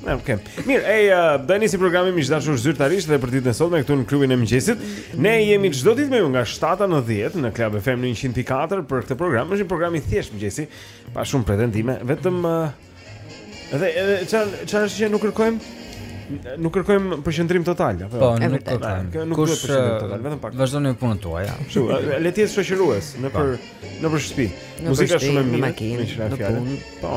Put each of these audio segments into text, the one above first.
Okej. Okay. Mirë, ej, uh, do nisi programi miq të dashur zyrtarisht dhe për ditën e sotme këtu në klubin e mëngjesit. Ne jemi çdo ditë me ju nga 7 në 10 në Club FM në 104.3 për këtë program. Është një program i thjeshtë mëngjesi, pa shumë pretendime, vetëm uh, edhe edhe çfarë është që nuk kërkojmë? Nuk kërkojmë përqendrim total, apo jo? Po, nuk kërkojmë. Nuk kërkojmë përqendrim total, vetëm pak. Vazhdoni me punën tuaj. Kështu, le të jetë shoqërues në po. për në për shtëpi. Muzika shumë e mirë, në makinë, në punë. Po.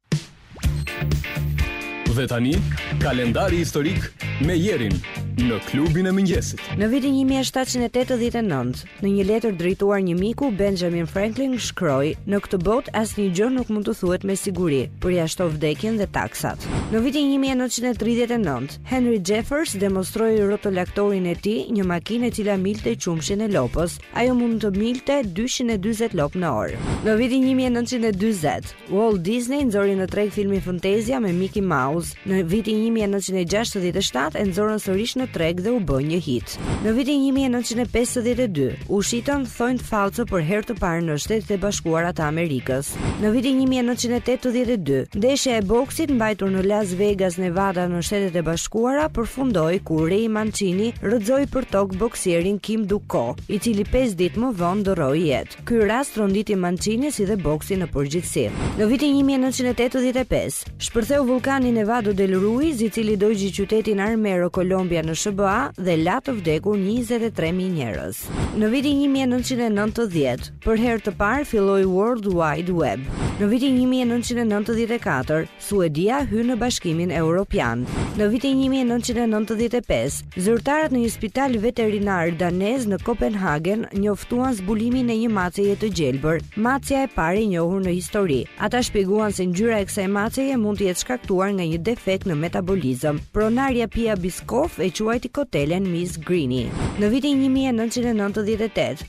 Dhe tani, kalendari historik me Jerin në klubin e mëngjesit. Në vitin 1789, në një letër drejtuar një miku, Benjamin Franklin shkroi: "Në këtë botë asnjë gjë nuk mund të thuhet me siguri, përjashto vdekjen dhe taksat." Në vitin 1939, Henry Jeffers demonstroi rotolaktorin e tij, një makinë e cila milte qumështin e lopës. Ajo mund të milte 240 lopë në orë. Në vitin 1940, Walt Disney nxori në treg filmin Fantazia me Mickey Mouse. Në vitin 1967 e nxorën sërish në treg dhe u bë një hit. Në vitin 1952 u shitën thonjtë fallco për herë të parë në Shtetet e Bashkuara të Amerikës. Në vitin 1982, ndeshja e boksit mbajtur në Las Vegas, Nevada në Shtetet e Bashkuara përfundoi kur Ray Mancini rrëzoi për tokë boksierin Kim Duko, i cili 5 ditë më vonë ndërroi jetë. Ky rast tronditi Mancinin si dhe boksin në përgjithësi. Në vitin 1985, shpërtheu vullkani Nevado del Ruiz, i cili dogji qytetin Armero Kolombia në SHBA dhe la të vdekur 23.000 njerëz. Në vitin 1990, për herë të parë filloi World Wide Web. Në vitin 1994, Suedia hyn në Bashkimin Europian. Në vitin një mijë e nëntëqind e nëntëdhjetë e pesë, zyrtarët në një spital veterinar danez në Kopenhagen njoftuan zbulimin e një maceje të gjelbër, macja e parë e njohur në histori. Ata shpjeguan se ngjyra e kësaj maceje mund të jetë shkaktuar nga një defekt në metabolizëm. Pronarja Pia Bischoff e quajti kotelen Miss Greeny. Në vitin një mijë e nëntëqind e nëntëdhjetë e tetë,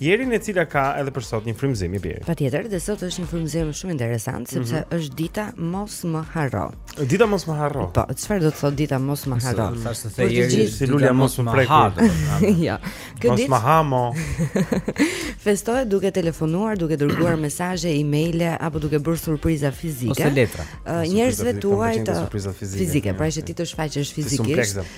Jerin e cila ka edhe për sot një frymëzim i biri. Patjetër, dhe sot është një frymëzim shumë interesant sepse mm -hmm. është dita mos më harro. Dita mos më harro. Po, çfarë do të thotë dita mos më harro? Thashë se Jeri si lulja mos më prek. Jo. Kjo ditë mos më harro. Festohet duke telefonuar, duke dërguar mesazhe, e-maile apo duke bërë surpriza fizike. Ose letra. Njerëzve tuaj të surpriza fizike. Fizike, pra që ti të shfaqesh fizikisht.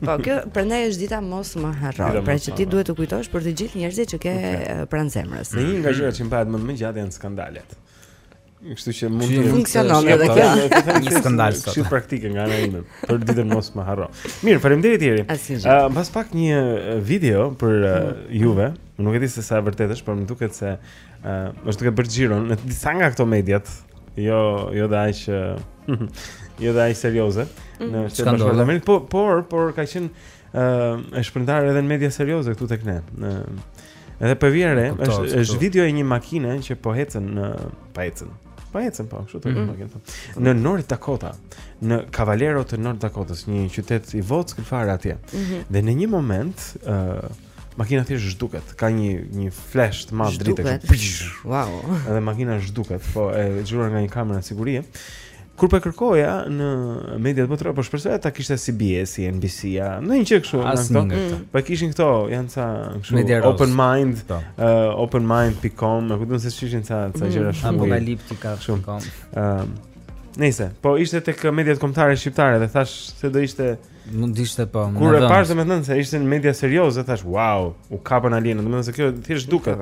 Po kjo prandaj është dita mos më harro. Pra që ti duhet të kujtosh për të gjithë njerëzit që ke okay. pranë zemrës. Një nga gjërat që mbahet mend më gjatë janë skandalet. Kështu që mund të funksionon edhe kjo. Një skandal sot. Shumë praktike nga ana ime për ditën mos më harro. Mirë, faleminderit Jeri. Ëh, mbas pak një video për mm. juve. Nuk e di se sa e vërtetë është, por më duket se ëh, është duke bërë xhiron në disa nga këto mediat. Jo, jo dhe aq jo dhe aq serioze mm. në Shtetet e Amerikës, por por por ka qenë ë uh, e shpërndarë edhe në media serioze këtu tek ne. Në Edhe për vjerë, është është video e një makine që po ecën në pa ecën. Pa ecën po, kështu të mm. makinë. Po. Në North Dakota, në Cavalier të North Dakota, një qytet i vogël si këlfar atje. Mm -hmm. Dhe në një moment, ë uh, Makina thjesht zhduket, ka një një flash të madh drite kështu. Wow. Edhe makina zhduket, po e xhiruar nga një kamerë sigurie. Kur po kërkoja në mediat botërore, po shpresoja ta kishte CBS-i, NBC-ja, ndonjë gjë kështu nga këto. Mm. Po kishin këto, janë ca kështu open mind, po. uh, open mind.com, apo do të thosha ishin ca ca mm. gjëra shumë apokaliptika kështu. Ëm. Nëse, po ishte tek mediat kombëtare shqiptare dhe thash se do ishte Mund të ishte po. Kur e pash domethënë se ishte në media serioze, thash wow, u kapën alienë, domethënë se kjo thjesht zhduket.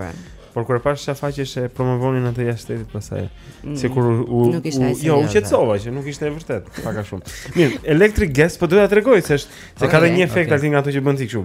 Por kur e pash çfarë faqe ishte promovonin atë jashtë shtetit pastaj. Mm. Sikur u, u, nuk ishte u, jo, u qetësova që nuk ishte e vërtet, pak a shumë. Mirë, Electric Guest po doja t'rregoj se është se ka dhe një efekt okay. aty nga ato që bën ti kështu.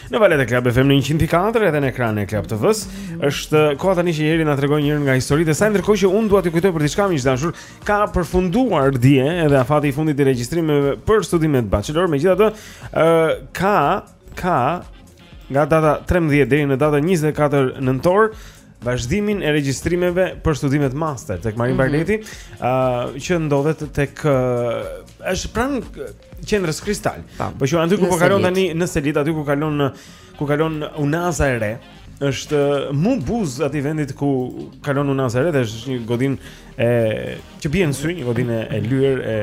Në valet e Club FM në 104 edhe në ekranin e Club TV-s. Është koha tani që Jeri na tregon njërin nga historitë e saj, ndërkohë që unë dua t'ju kujtoj për diçka miq të dashur. Ka përfunduar dje edhe afati i fundit i regjistrimeve për studimet bachelor, megjithatë, ë uh, ka ka nga data 13 deri në datën 24 nëntor vazhdimin e regjistrimeve për studimet master tek Marin mhm. Barleti, ëh, mm -hmm. uh, që ndodhet tek është pranë qendrës Kristal. Po që aty ku po kalon tani në Selit, aty ku kalon ku kalon Unaza e re, është mu buzë atij vendit ku kalon Unaza e re, dhe është një godinë e që bie në sy, një godinë e lyer e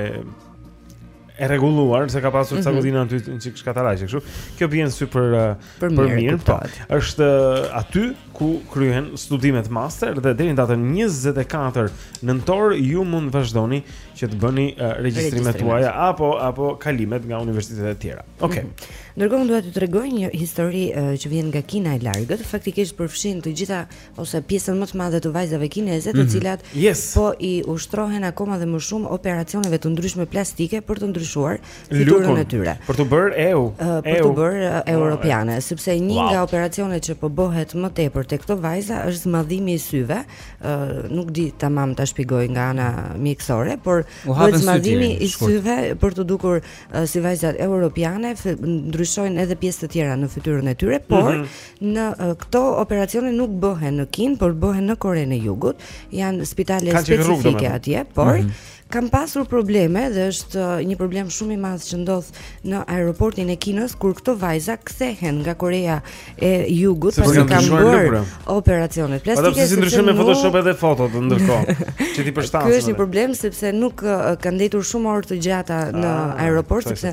e rregulluar, se ka pasur ca mhm. godina aty çik shkataraqe kështu. Kjo bie në sy për uh, për mirë, po. Është uh, aty ku kryhen studimet master dhe deri në datën 24 nëntor ju mund të vazhdoni që të bëni uh, regjistrimet tuaja apo apo kalimet nga universitetet e tjera. Okej. Okay. Mhm. Ndërkohë dua t'ju tregoj një histori që vjen nga Kina e largët, faktikisht përfshin të gjitha ose pjesën më të madhe të vajzave kineze, të mhm. cilat mm -hmm. yes. po i nënshtrohen akoma dhe më shumë operacioneve të ndryshme plastike për të ndryshuar fytyrën e tyre. Për t'u bërë EU, uh, për t'u bërë uh, europiane, oh, sepse një wow. nga operacionet që po bëhet më tepër te këto vajza është zmadhimi i syve, uh, nuk di tamam ta shpjegoj nga ana mjekësore, por bëhet zmadhimi i syve për t'u dukur uh, si vajzat europiane, ndryshojnë edhe pjesë të tjera në fytyrën e tyre, por mm -hmm. Në këto operacione nuk bëhen në Kinë, por bëhen në Korenë e Jugut. Janë spitale specifike atje, por mm -hmm kanë pasur probleme dhe është uh, një problem shumë i madh që ndodh në aeroportin e Kinës kur këto vajza kthehen nga Korea e Jugut pasi kanë bërë operacionet plastike. Ato s'i ndryshojnë me Photoshop edhe fotot ndërkohë që t'i përshtaten. Ky është një problem sepse nuk uh, kanë ndenjur shumë orë të gjata në ah, aeroport sepse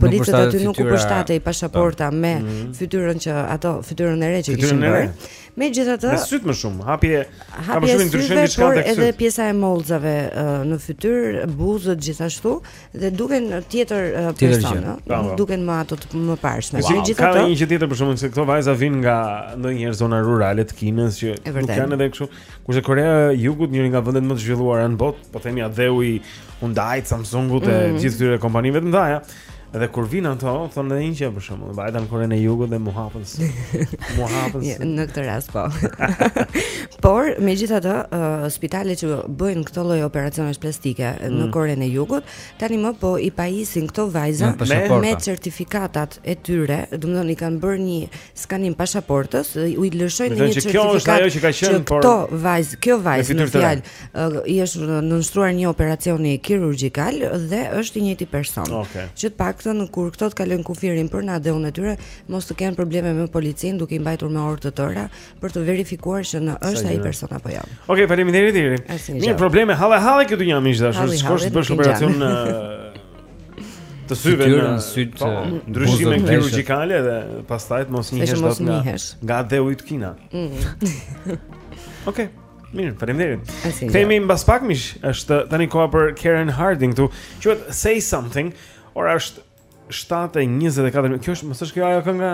Policët aty nuk u përshtatej pasaporta po. me mhm. fytyrën që ato fytyrën e re që kishin bërë. Megjithatë, me sytë më shumë, hapje ka shumë ndryshim diçka tek sytë. Por edhe pjesa e mollzave në fytyrë, buzët gjithashtu dhe duken tjetër person, nuk po. duken më ato të mëparshmet. Megjithatë, ka një gjë tjetër për shembull se këto vajza vijnë nga ndonjëherë zona rurale të Kinës që nuk kanë edhe kështu. Kurse Korea e Jugut, njëri nga vendet më të zhvilluara në botë, po themi atdheu i Hyundait, Samsungut mm -hmm. e mhm. gjithë këtyre kompanive të mëdha. Edhe kur vin ato, thon edhe një gjë për shembull, vajta në Korenë e Jugut dhe m'u hapën. M'u hapën. Ja, në këtë rast po. Por megjithatë, uh, spitalet që bëjnë këto lloj operacionesh plastike mm. në Korenë e Jugut, tanimë po i pajisin këto vajza me, me certifikatat e tyre, domethënë i kanë bërë një skanim pasaportës, u i lëshojnë një certifikatë. Kjo është ajo që ka qenë, por këto vajzë, kjo vajzë në fjalë, i është nënshtruar një operacioni kirurgjikal dhe është i njëjti person. Okay. Që të paktën kur këto të kalojnë kufirin për në atdheun e tyre, mos të kenë probleme me policinë duke i mbajtur me orë të tëra për të verifikuar se a është ai person apo jo. Okej, okay, faleminderit Iri. Mirë probleme halle halle kjo dynja e dashur, shkosh të bësh operacion të syve në sytë po, ndryshime kirurgjikale dhe pastaj të mos njihesh dot nga atdheu yt Kina. Mm. Okej. Mirë, faleminderit. Kthehemi mbas pak miq, është tani koha për Karen Harding këtu. Quhet Say Something. Ora është 7:24. Kjo është, mos është kjo ajo kënga?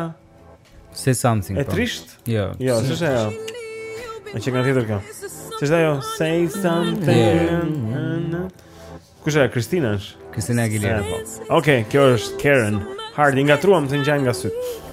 Say Something. E po. trishtë? Jo. Jo, s'është ajo. Është këngë tjetër kjo. S'është ajo Say Something. Kush e Christina-s? Christina Aguilera. Po. Okej, okay, kjo është Karen Harding, ngatërruam të ngjajnë nga sytë.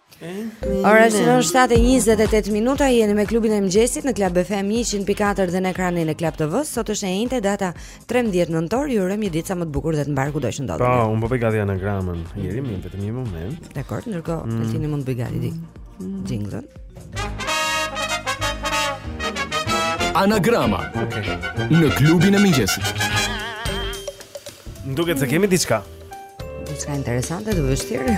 Ora është në 7:28 minuta jeni me klubin e mëngjesit në Club FM 104 dhe në ekranin e Club TV. Sot është e enjte data 13 nëntor. Ju urojmë një ditë sa më të bukur dhe të mbarë kudo që ndodheni. Po, unë po bëj gati anagramën. Jepmëni vetëm një moment. Dakord, ndërkohë mm. Altini mund të bëj gati një. Mm. Jingle. Anagrama në klubin e mëngjesit. Duket se kemi diçka. Diçka interesante, të vështirë.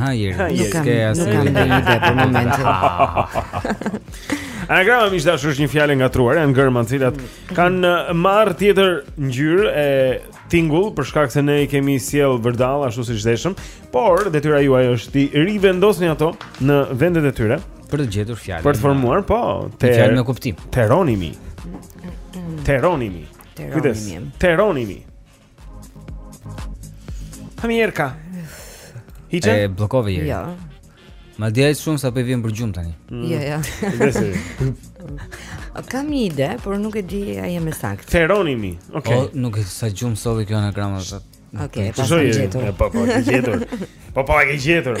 Ha Jeri, nuk kam asnjë ide për momentin. Anagrama miq të dashur është një fjalë e ngatërruar, janë gërma të cilat mm. kanë uh, marrë tjetër ngjyrë e tingull për shkak se ne i kemi sjellë vërdallë ashtu siç deshëm, por detyra juaj është t'i rivendosni ato në vendet e tyre për të gjetur fjalën. Për të formuar, po, një fjalë me kuptim. Teronimi. Teronimi. Teronimi. Teronimi. Hamirka. Hiçë? E bllokove Jeri. Jo. Madje shumë sa po më vjen për gjumë tani mm. Jo, jo Besi Kam një ide, por nuk e di a jam e saktë Teronimi okay. O, po, nuk e sa gjumë soli kjo anagrama Oke, okay, pas në gjetur Po, po, e gjetur Po, po, e gjetur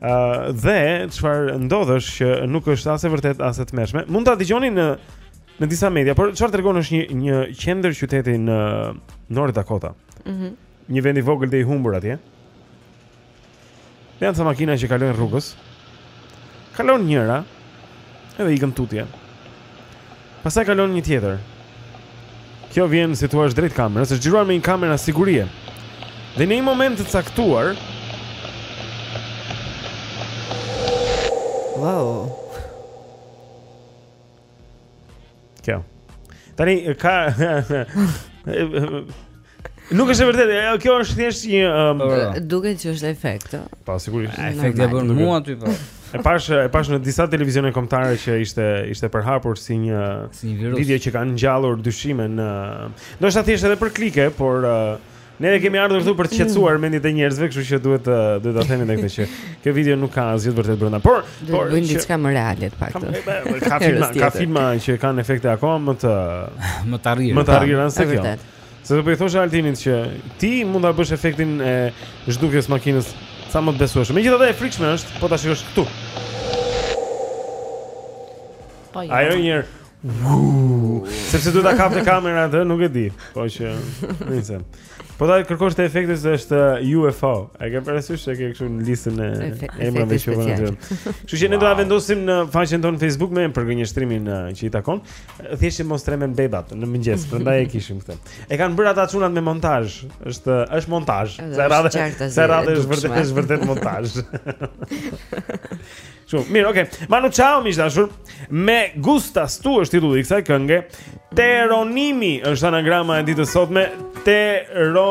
Uh, dhe çfarë ndodh është që nuk është as e vërtetë as e tmerrshme. Mund ta dëgjoni në në disa media, por çfarë tregon është një një qendër qyteti në North Dakota. Mhm. Mm një vend i vogël dhe i humbur atje. Dhe janë ca makina që kalojnë rrugës. Kalon njëra edhe ikën tutje. Pastaj kalon një tjetër. Kjo vjen si të thuash drejt kamerës, është xhiruar me një kamera sigurie. Dhe në një moment të caktuar, Wow. Kjo. Tani ka Nuk është e vërtetë, ajo kjo është thjesht një um, duket që është efekt. Po sigurisht. Efekt e bën mua aty po. E pashë e pashë në disa televizione kombëtare që ishte ishte përhapur si një si një virus. Video që kanë ngjallur dyshime në ndoshta thjesht edhe për klike, por uh, ne e kemi ardhur këtu për të qetësuar mm. mendjet e njerëzve, kështu që duhet uh, duhet ta themi edhe këtë që kjo video nuk ka asgjë të vërtetë brenda. Por do të bëjmë diçka më reale të paktën. Ka filma, ka filma që kanë efekte akoma më të më të arrira. Më të arrira se kjo. Se do po i thosha Altinit që ti mund ta bësh efektin e zhdukjes së makinës sa më të besueshëm. Megjithatë e frikshme është, po ta shikosh këtu. Po jo. Ajo një Sepse duhet ta kapë kamera atë, nuk e di. Po që nice. Po ta kërkosh te efektet se është uh, UFO. E ke parasysh se ke kështu në listën e emrave që vjen aty. Kështu që ne do ta vendosim në faqen tonë Facebook me përgënjeshtrimin uh, që i takon. Thjesht mos tremben bebat në mëngjes, prandaj e kishim këtë. E kanë bërë ata çunat me montazh. Është është montazh. Kësaj radhe. Kësaj radhe është vërtet është vërtet montazh. Shumë mirë, okay. Manu Chao miq të dashur. Me gustas tu është titulli i kësaj kënge. Teronimi është anagrama e ditës së sotme Tero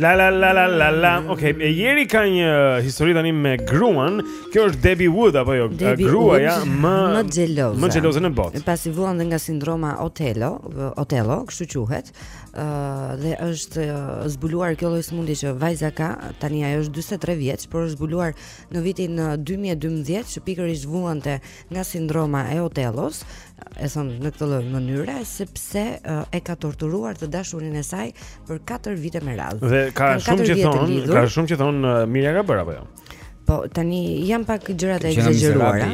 La la la la la la. Okej, okay, Jeri ka një histori tani me gruan. Kjo është Debbie Wood apo jo? Debbie Wood, gruaja më më xheloze. Më xheloze në botë. Pasi vuan dhe nga sindroma Otello, Otello, kështu quhet. Uh, dhe është uh, zbuluar kjo lloj sëmundje që vajza ka, tani ajo është 43 vjeç, por është zbuluar në vitin 2012 uh, që pikërisht vuante nga sindroma e Otellos, e thon në këtë lloj mënyre sepse uh, e ka torturuar të dashurin e saj për 4 vite me radhë. Dhe ka shumë që thon, ka shumë që thon uh, mirë ka bërë apo jo. Po, tani janë pak gjërat e egzageruara.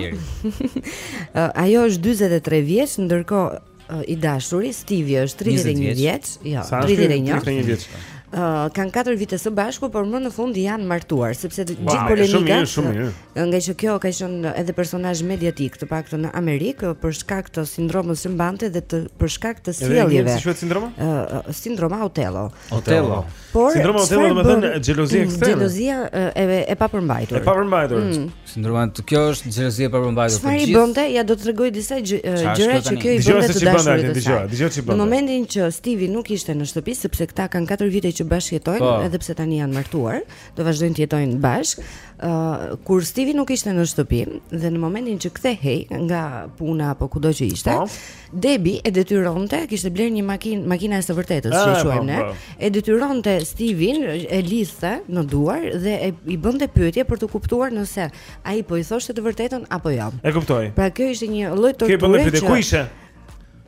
Ajo është 43 vjeç, ndërkohë I dashuri Stivi është 31 vjeç, jo, 31. 31 vjeç. Uh, kanë 4 vite së bashku, por më në fund janë martuar, sepse wow, gjithë polemika shumë mirë, shumë Nga që kjo ka qenë edhe personazh mediatik, të paktën në Amerikë, për shkak të sindromës që mbante dhe për shkak të sjelljeve. Edhe si quhet sindroma? Uh, sindroma Otello. Otello. Por sindroma Otello do të thënë xhelozi ekstreme. Xhelozia e e papërmbajtur. E papërmbajtur. Mm. Sindroma kjo është xhelozi e papërmbajtur. Çfarë i bënte? Ja do të tregoj disa gjëra që kjo i bënte të dashurit. Dëgjo, dëgjo ç'i bënte. Në momentin që Stivi nuk ishte në shtëpi sepse këta kanë 4 vite që bashkëjetojnë, po. edhe pse tani janë martuar, do vazhdojnë të jetojnë bashkë. Uh, kur Stivi nuk ishte në shtëpi dhe në momentin që kthehej nga puna apo kudo që ishte, po. Debi e detyronte, kishte blerë një makinë, makina e së vërtetës që e quajmë ne, e detyronte Stivin, e lidhte në duar dhe e, i bënte pyetje për të kuptuar nëse ai po i thoshte të vërtetën apo jo. E kuptoj. Pra kjo ishte një lloj torture. I bënte pyetje ku ishe?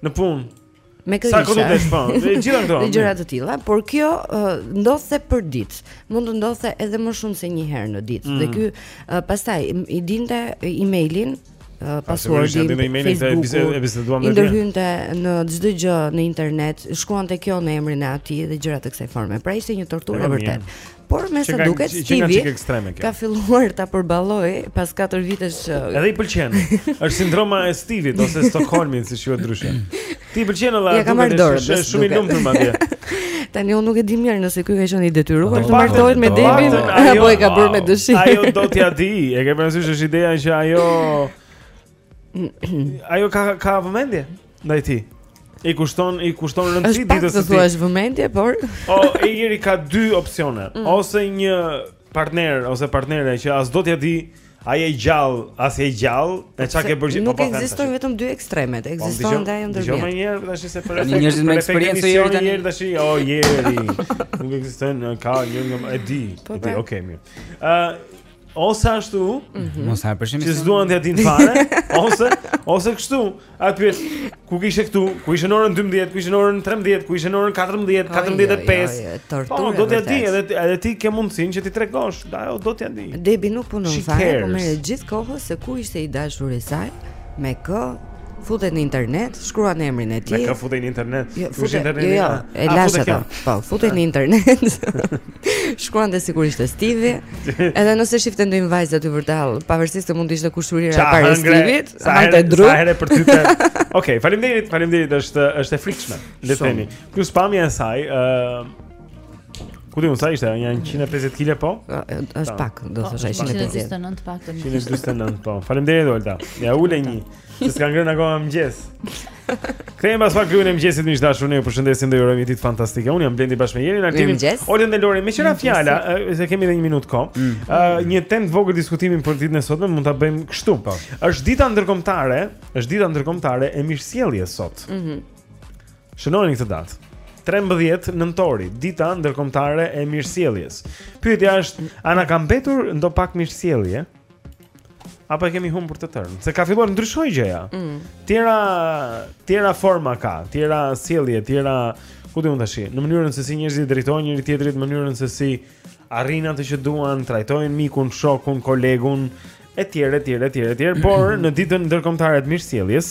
Në punë. Me kë ishe? Sa kohë do të shpon? Dhe gjithë ato. Dhe gjëra të tilla, por kjo uh, ndodhte përditë. Mund të ndodhte edhe më shumë se një herë në ditë. Mm. Dhe ky uh, pastaj i dinte emailin passwordin, emailin se e biseduam i ndërhynte në çdo gjë në internet, shkuante kjo në emrin e atij dhe gjëra të kësaj forme. Pra ishte një torturë e vërtetë. Por me sa duket Stivi ka filluar ta përballojë pas 4 vitesh. Edhe i pëlqen. Është sindroma e Stivit ose Stockholmit siç quhet ndryshe. T'i pëlqen edhe ai duket, është shumë i lumtur madje. Tani unë nuk e di mirë nëse ky ka qenë i detyruar të martohet me Debin apo e ka bërë me dëshirë. Ajo do t'ia dijë, e ke parasysh është ideja që ajo ajo ka ka vëmendje ndaj tij. I kushton i kushton rëndësi ditës së tij. Është vëmendje, por o Jeri ka dy opsione, mm. ose një partner ose partnere që as do t'ia di A je gjall, as je gjall, e çka ke bërë? Nuk po, po, ekzistojnë vetëm dy ekstremet, po, ekzistojnë edhe ajo ndërmjet. Dëgjomë një herë tash se për një njerëz me eksperiencë jeri tani. Jeri tash, o jeri. Nuk ekzistojnë në ka një nga e di. Po, e di, okay, mirë. Ë Ose ashtu, mhm. mos ha përshim. Ti s'duan t'ia dinë fare, ose ose kështu, A pyet, ku ishe këtu? Ku ishe në orën 12, ku ishe në orën 13, ku ishe në orën 14, 14:05? Po, do t'ia di, edhe edhe ti ke mundësinë që t'i tregosh, ajo do t'ia di. Debi nuk punon fare, po merr gjithë kohën se ku ishte i dashuri i saj, me kë futet në internet, shkruan emrin e tij. Me kë futet në internet? Jo, futet në internet. Jo, e ah, lash atë. Po, futet në internet. Shkruan dhe sigurisht e Steve. Edhe nëse shifte ndonjë vajzë aty vërdallë, pavarësisht se mund të ishte kushurira e parë e Steve-it. Sa herë sa herë përtypte. Okej, faleminderit, faleminderit, është është e frikshme, le të themi. Plus pamja e saj, ë Ku di unë sa ishte? Një 150 kg po? Është pak, do të thosha 150. 149 pak. 149 po. Faleminderit Olta. Ia ule një. Se s'ka ngrënë akoma mëngjes. Kthehemi pas pak Klubi i mëngjesit miq të dashur, ne ju përshëndesim dhe ju urojmë ditë fantastike. Unë jam Blendi bashkë me Jerin Artinin. Oltën dhe Lorin, meqë ra fjala, se kemi edhe një minutë kohë. Mm. Ë një temë të vogël diskutimi për ditën e sotme mund ta bëjmë kështu. Po. Është dita ndërkombëtare, është dita ndërkombëtare e mirësjelljes sot. Mhm. Shënojeni këtë datë. 13 nëntori, dita ndërkombëtare e mirësjelljes. Pyetja është, a na ka mbetur ndopak mirësjellje? Apo e kemi humbur të tërën? Se ka filluar ndryshojë gjëja. Mm. Tjera, tjera forma ka, tjera sjellje, tjera ku di unë tashi, në mënyrën se si njerëzit i drejtohen njëri-tjetrit, në mënyrën se si arrijnë atë që duan, trajtojnë mikun, shokun, kolegun, etj, etj, etj, etj, por në ditën ndërkombëtare të mirësjelljes,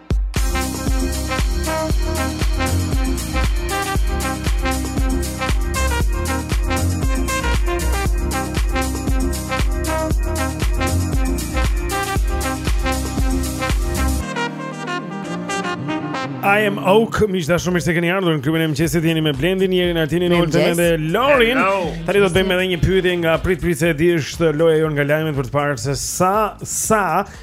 I am Oak, miq të dashur mirë se keni ardhur në klubin e mëngjesit. Jeni me Blendin, Jerin, Artinin, Oltën dhe Lorin. Tani do të bëjmë edhe një pyetje nga Prit Prit se e di është loja jonë nga lajmet për të parë se sa sa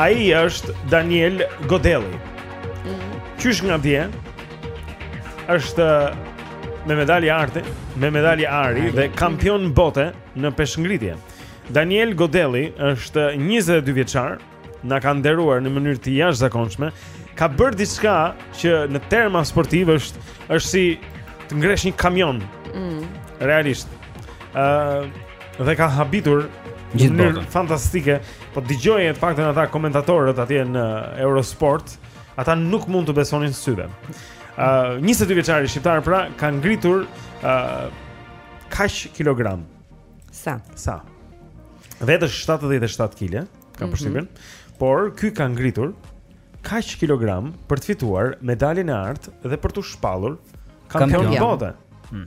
Ai është Daniel Godelli. Mm. Qysh nga dje është me medalje ari, me medalje ari dhe kampion bote në peshëngritje. Daniel Godelli është 22 vjeçar, na ka nderuar në mënyrë të jashtëzakonshme, ka bërë diçka që në terma sportivë është është si të ngresh një kamion. Mm. Realisht. Ëh, uh, dhe ka habitur në mënyrë fantastike. Po dëgjoja në fakt ata komentatorët atje në Eurosport, ata nuk mund t'u besonin syve. Ë uh, 22 vjeçari shqiptar pra ka ngritur ë uh, kaq kilogram? Sa? Sa? Vetë 77 kg, kam mhm. përshtypjen. Mm -hmm. Por ky ka ngritur kaq kilogram për të fituar medaljen e artë dhe për t'u shpallur kampion bote. Mm.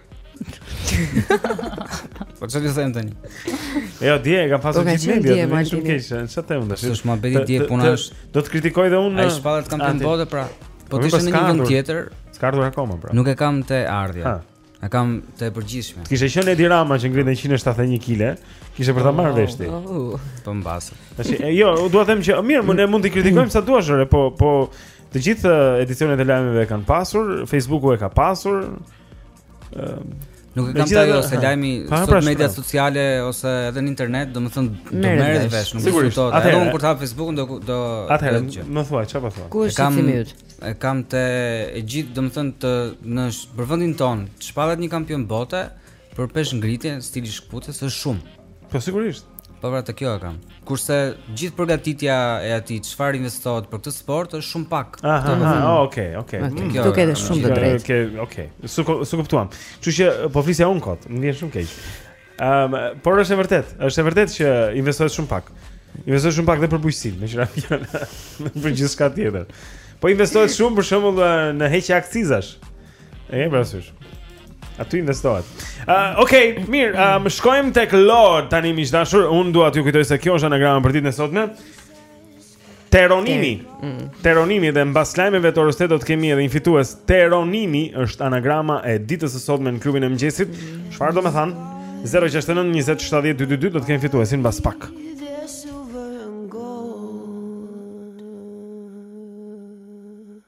Po çfarë do të them tani? Jo, dje e kam pasur, gjithë mediat, më vjen shumë keq, çfarë them tash? Është më bëri dje puna është. Do të kritikoj dhe unë. Ai shpallet kampion bote pra. Po të ishe në një vend tjetër. S'ka ardhur akoma pra. Nuk e kam te ardhja. E kam te e përgjithshmja. Të kishte qenë Edi Rama që ngrinte 171 kg, kishe për ta marrë oh, vesh ti. Oh, oh. Po mbase. Tash, jo, dua të them që mirë, mua mund të më kritikoni sa duash, por po Të gjithë eh, edicionet e lajmeve e kanë pasur, Facebooku e ka pasur, Ehm, Nuk e kam ta jo, se lajmi sot pra media sociale ose edhe në internet, domethënë, do merret vesh, nuk më të edhe unë kur të hap Facebookun, do... do atëherë, më thua, çfarë po thua? Ku është shqetësimi yt? E kam te e gjithë, domethënë, të në për vendin tonë, të shpallet një kampion bote, për peshëngritje, stili shkëputje, është shumë. Po sigurisht. Po pra te kjo e kam. Kurse gjithë përgatitja e atij çfarë investohet për këtë sport është shumë pak. Aha, aha, oh, okay, okay. Mm, këtu ke shumë të drejtë. Okej, okay, okej. Okay. S'u s'u kuptuam. Kështu që po flisja unë kot, më vjen shumë keq. Ehm, um, por është e vërtetë, është e vërtetë që investohet shumë pak. Investohet shumë pak dhe për bujqësinë, meqë ra fjala. Për gjithçka tjetër. Po investohet shumë për shembull në heqje akcizash. E ke parasysh? Aty investohet. Uh, ok, mirë, uh, ne shkojmë tek Lori tani miq të dashur. Unë dua t'ju kujtoj se kjo është anagrama për ditën e sotme. Teronimi. Mm. Teronimi dhe mbas lajmeve të orës 8 do të kemi edhe një fitues. Teronimi është anagrama e ditës së sotme në klubin e mëngjesit. Çfarë do të thotë? 069 20 70 222 do të kemi fituesin mbas pak.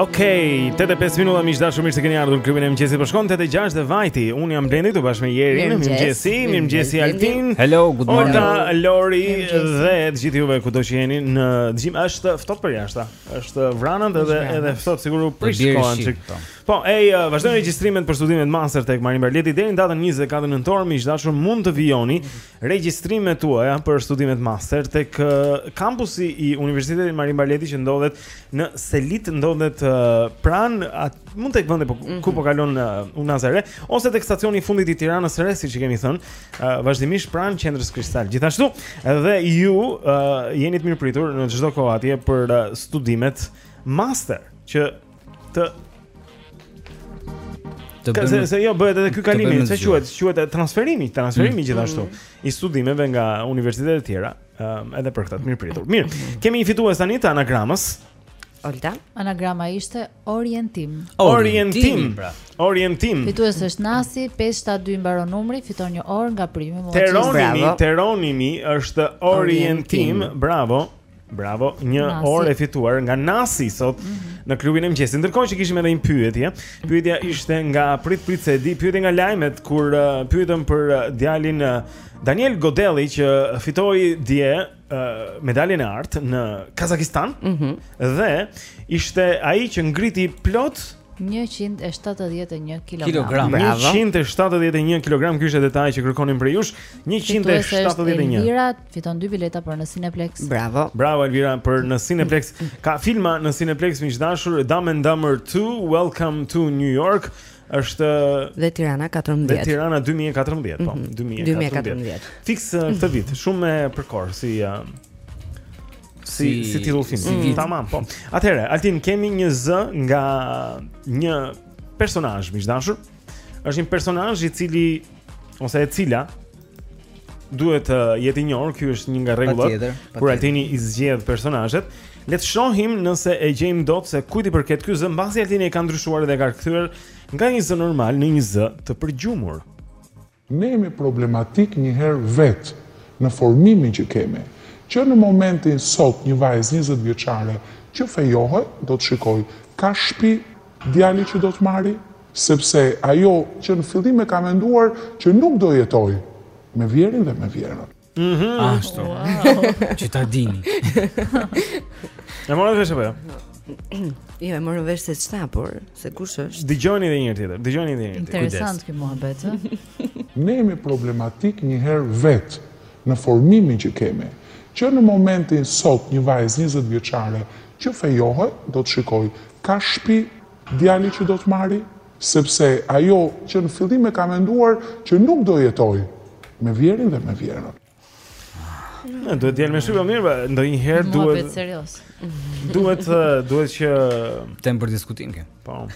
Okej, okay, 8 e 5 minuta miq të dashur, mirë se keni ardhur në klubin e mëngjesit. Po shkon 8 e 6 dhe vajti. Unë jam Blendi këtu bashkë me Jerin, mirëmëngjesi, mirëmëngjesi Altin. Hello, good morning. Olta, Lori dhe të gjithë juve kudo që jeni në dëgjim është ftohtë përjashta. Është vranët edhe edhe ftohtë sikur u prish koha një çikë. Po, po ej, uh, vazhdojnë regjistrimet për studimet master tek Marin Barleti deri në datën 24 nëntor, miq të dashur, mund të vijoni regjistrimet tuaja për studimet master tek uh, kampusi i Universitetit Marin Barleti që ndodhet në Selitë, ndodhet uh, pranë at mund tek vendi po, ku mhm. po kalon Unaza e Re ose tek stacioni i fundit i Tiranës së Re, siç e kemi thënë. Uh, vazhdimisht pranë qendrës Kristal. Gjithashtu, edhe ju uh, jeni të mirëpritur në çdo kohë atje për uh, studimet master që të të bëjmë se, se jo bëhet edhe ky kalimi, se quhet, quhet transferimi, transferimi mm. gjithashtu mm. i studimeve nga universitetet e tjera, um, edhe për këtë të mirëpritur. Mirë, kemi një fitues tani të anagramës. Olta. Anagrama ishte orientim. Orientim, pra. Orientim. Fitues është Nasi 572 mbaron numri, fiton një orë nga primi mua. Teronimi, teronimi është orientim. Bravo. Bravo, një orë e fituar nga Nasi sot mm -hmm. në klubin e mëngjesit. Ndërkohë që kishim edhe një pyetje. Pyetja ishte nga Prit Prit se di pyetja nga lajmet kur uh, pyetëm për uh, djalin uh, Daniel Godelli që fitoi dje medaljen e artë në Kazakistan. Ëh. Mm dhe ishte ai që ngriti plot 171 kg. Kilogram. 171 kg ky ishte detaji që kërkonim prej jush. 171. Elvira fiton dy bileta për në Cineplex. Bravo. Bravo Elvira për në Cineplex. Ka filma në Cineplex miq të dashur, Dumb and Dumber 2, Welcome to New York. është dhe Tirana 14. Dhe Tirana 2014, po, mm -hmm. 2014. 2014. Fiks uh, këtë vit, shumë e përkorë si uh, si si titull filmi. Si mm. Tamam, po. Atëherë, Altin kemi një zë nga një personazh miq të dashur. Është një personazh i cili ose e cila duhet të uh, jetë i njohur, ky është një nga rregullat. Kur Altini i zgjedh personazhet, le të shohim nëse e gjejmë dot se kujt i përket ky zë, mbasi Altini e ka ndryshuar dhe e ka kthyer nga një zë normal në një zë të përgjumur. Ne jemi problematikë një herë vetë në formimin që kemi. Që në momentin sot një vajzë 20 vjeçare që fejohet, do të shikojë ka shpi djali që do të marrë, Sepse ajo që në fillim e ka menduar që nuk do jetojë me vjehrrin dhe me vjehrrën. Mhm. Mm Ashtu. Wow. Që ta dini. E morëm vesh apo jo? Jo, e morëm vesh se ç'tha, por se kush është? Dëgjoni edhe një herë tjetër. Dëgjoni edhe një herë tjetër. Interesant ky muhabet, ë. Ne jemi problematikë një herë vetë në formimin që kemi. Që në momentin sot një vajzë 20 vjeçare që fejohet, do të shikojë ka shpi, Djali që do të marrë? Sepse ajo që në fillim e ka menduar që nuk do jetojë me vjehrrin dhe me vjehrrën. Në duhet djelë me shumë mirë, ndo një herë duhet... serioz. Duhet, duhet që... Temë për diskutim ke. Po.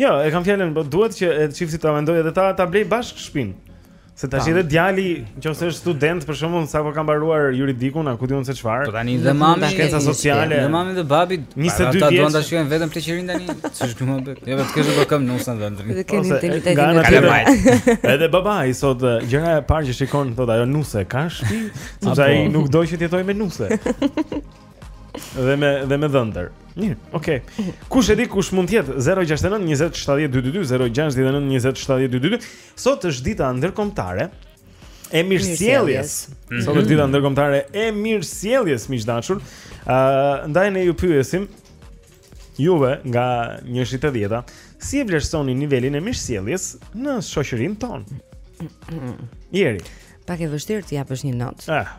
Jo, e kam fjalën, po duhet që çifti ta mendojë edhe ta, ta blejë bashkë shpinë. Se tash edhe djali, nëse është student për shembull sapo ka mbaruar juridikun, a ku di unë se çfarë. Po tani dhe mami shkenca sociale. Dhe mami dhe babi 22 vjeç. Ata duan ta shijojnë vetëm pleqërin tani. Ç'është kjo më bëk? Jo, vetë kështu do kam nusen, dhëndrin. Dhe keni identitetin e tij. Edhe babai sot gjëra e parë që shikon thotë ajo nuse ka shtëpi, sepse ai po. nuk do që të jetojë me nuse. Dhe me dhe me dhëndër. Mirë, okay. Kush e di kush mund të jetë? 069 20 70 222 069 20 70 222. Sot është dita ndërkombëtare e mirësjelljes. Mm -hmm. Sot është dita ndërkombëtare e mirësjelljes, miq të dashur. Ëh, uh, ndaj ne ju pyesim juve nga 1 te 10, si e vlerësoni nivelin e mirësjelljes në shoqërinë tonë? Jeri. Pak e vështirë të japësh një notë. Ah,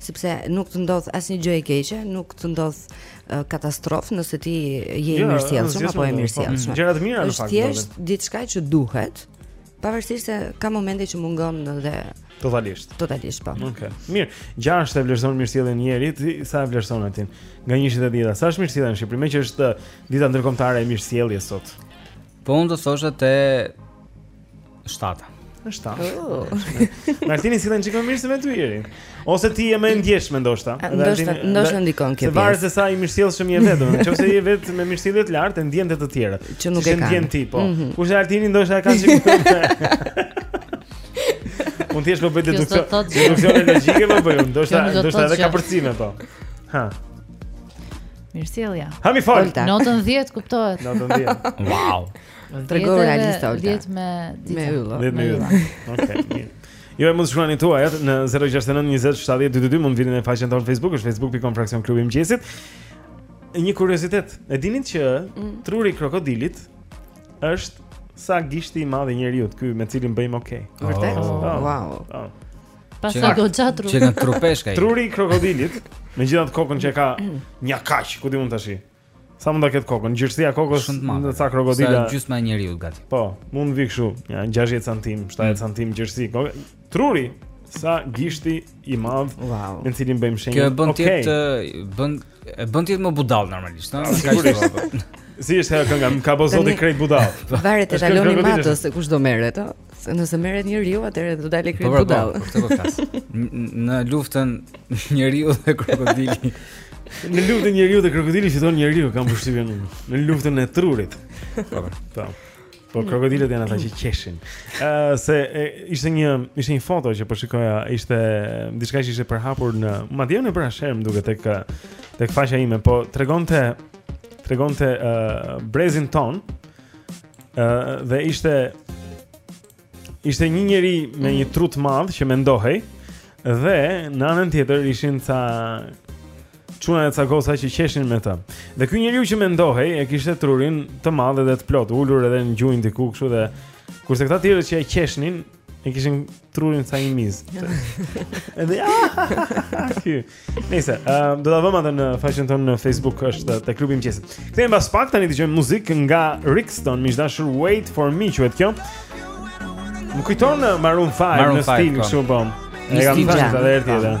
sepse nuk të ndodh asnjë gjë e keqe, nuk të ndodh uh, katastrofë nëse ti je i mirësjellshëm apo e mirësjellshme. Gjëra të mira në fakt. Është thjesht diçka që duhet, pavarësisht se ka momente që mungon dhe Totalisht. Totalisht po. Okej. Okay. Mirë. Gjashtë e vlerëson mirësjelljen Jeri, sa e vlerëson Altini? Nga 1 deri te 10. Sa është mirësjellja në Shqipëri? Meqë është uh, dita ndërkombëtare e mirësjelljes sot. Po unë do thosha te 7. Në 7. Oh. Altini, sillen një çikë më mirë se me ty Jeri. Ose ti je më e ndjeshme ndoshta. Ndoshta ndoshta ndikon kjo. Se varet se sa i mirësjellshëm je vetë. Nëse je vetë me mirësjellje të lartë, e ndjen te të tjerët. Që nuk e kanë. Ndjen ti po. Mhm. Kush e Altini ndoshta e ka çikë. Mund të jesh, më bëre deduksion. Deduksion logjik më bëre. Ndoshta ndoshta edhe ka përcime po. Ha. Mirësjellja. Hajde mi fol. Notën 10 kuptohet. Notën 10. Wow. Tregohu realiste Olta. 10 me me yll. Me yll. Okej, mirë. Ju mund të shkruani tuajat në 069 20 70 222 mund të vini në faqen tonë Facebook, është facebook.com fraksion klubi i mëngjesit. Një kuriozitet, e dinit që mm. truri i krokodilit është sa gishti i madh i njeriut, ky me cilin bëjmë okay. Oh. Vërtet? Oh. Oh. Wow. Oh. Pas sa do gjatë truri. Që nga trupeshka. Truri i krokodilit, me gjithë atë kokën që ka një kaq, ku di unë tash? Sa mund ta ketë kokën? Gjerësia e kokës në ca krokodila. Sa gjysma e njeriut gati. Po, mund vijë kështu, ja 60 cm, 70 mm. cm gjerësi kokë. Truri sa gishti i madh wow. me cilin bëjmë shenjë. Kjo e bën okay. të bën e bën ti më budall normalisht, ëh, ah, ka qenë. Si është ajo kënga? Më ka bërë zoti krejt budall. Varet te etaloni matës se kush do merret, ëh. Se nëse merret njeriu, atëherë do dalë krejt budall. Po, po, po, po, po, Në luftën njeriu dhe krokodili. Në luftën njeriu dhe krokodili fiton njeriu, kam përshtypjen unë. Në luftën e trurit. Po, po. Po krokodilët janë ata që qeshin. Ë uh, se e, ishte një ishte një foto që po shikoja, ishte diçka që ishte përhapur në madje në para sherm duke tek tek faqja ime, po tregonte tregonte uh, brezin ton Ë uh, dhe ishte ishte një njeri me një tru të madh që mendohej dhe në anën tjetër ishin ca çuna e ca goca që qeshnin me të. Dhe ky njeriu që mendohej e kishte trurin të madh dhe të plot, ulur edhe në gjunjë diku kështu dhe kurse këta të tjerët që e qeshnin, E kishin trurin sa një mizë. Edhe ja. Nëse, ehm, do ta vëmë atë në faqen tonë në Facebook është te klubi i mëngjesit. Kthehemi pas pak tani dëgjojmë muzikë nga Rixton, miq të dashur Wait for Me quhet kjo. Më kujton eh, Maroon 5 në stil po. kështu po. Një stil jam.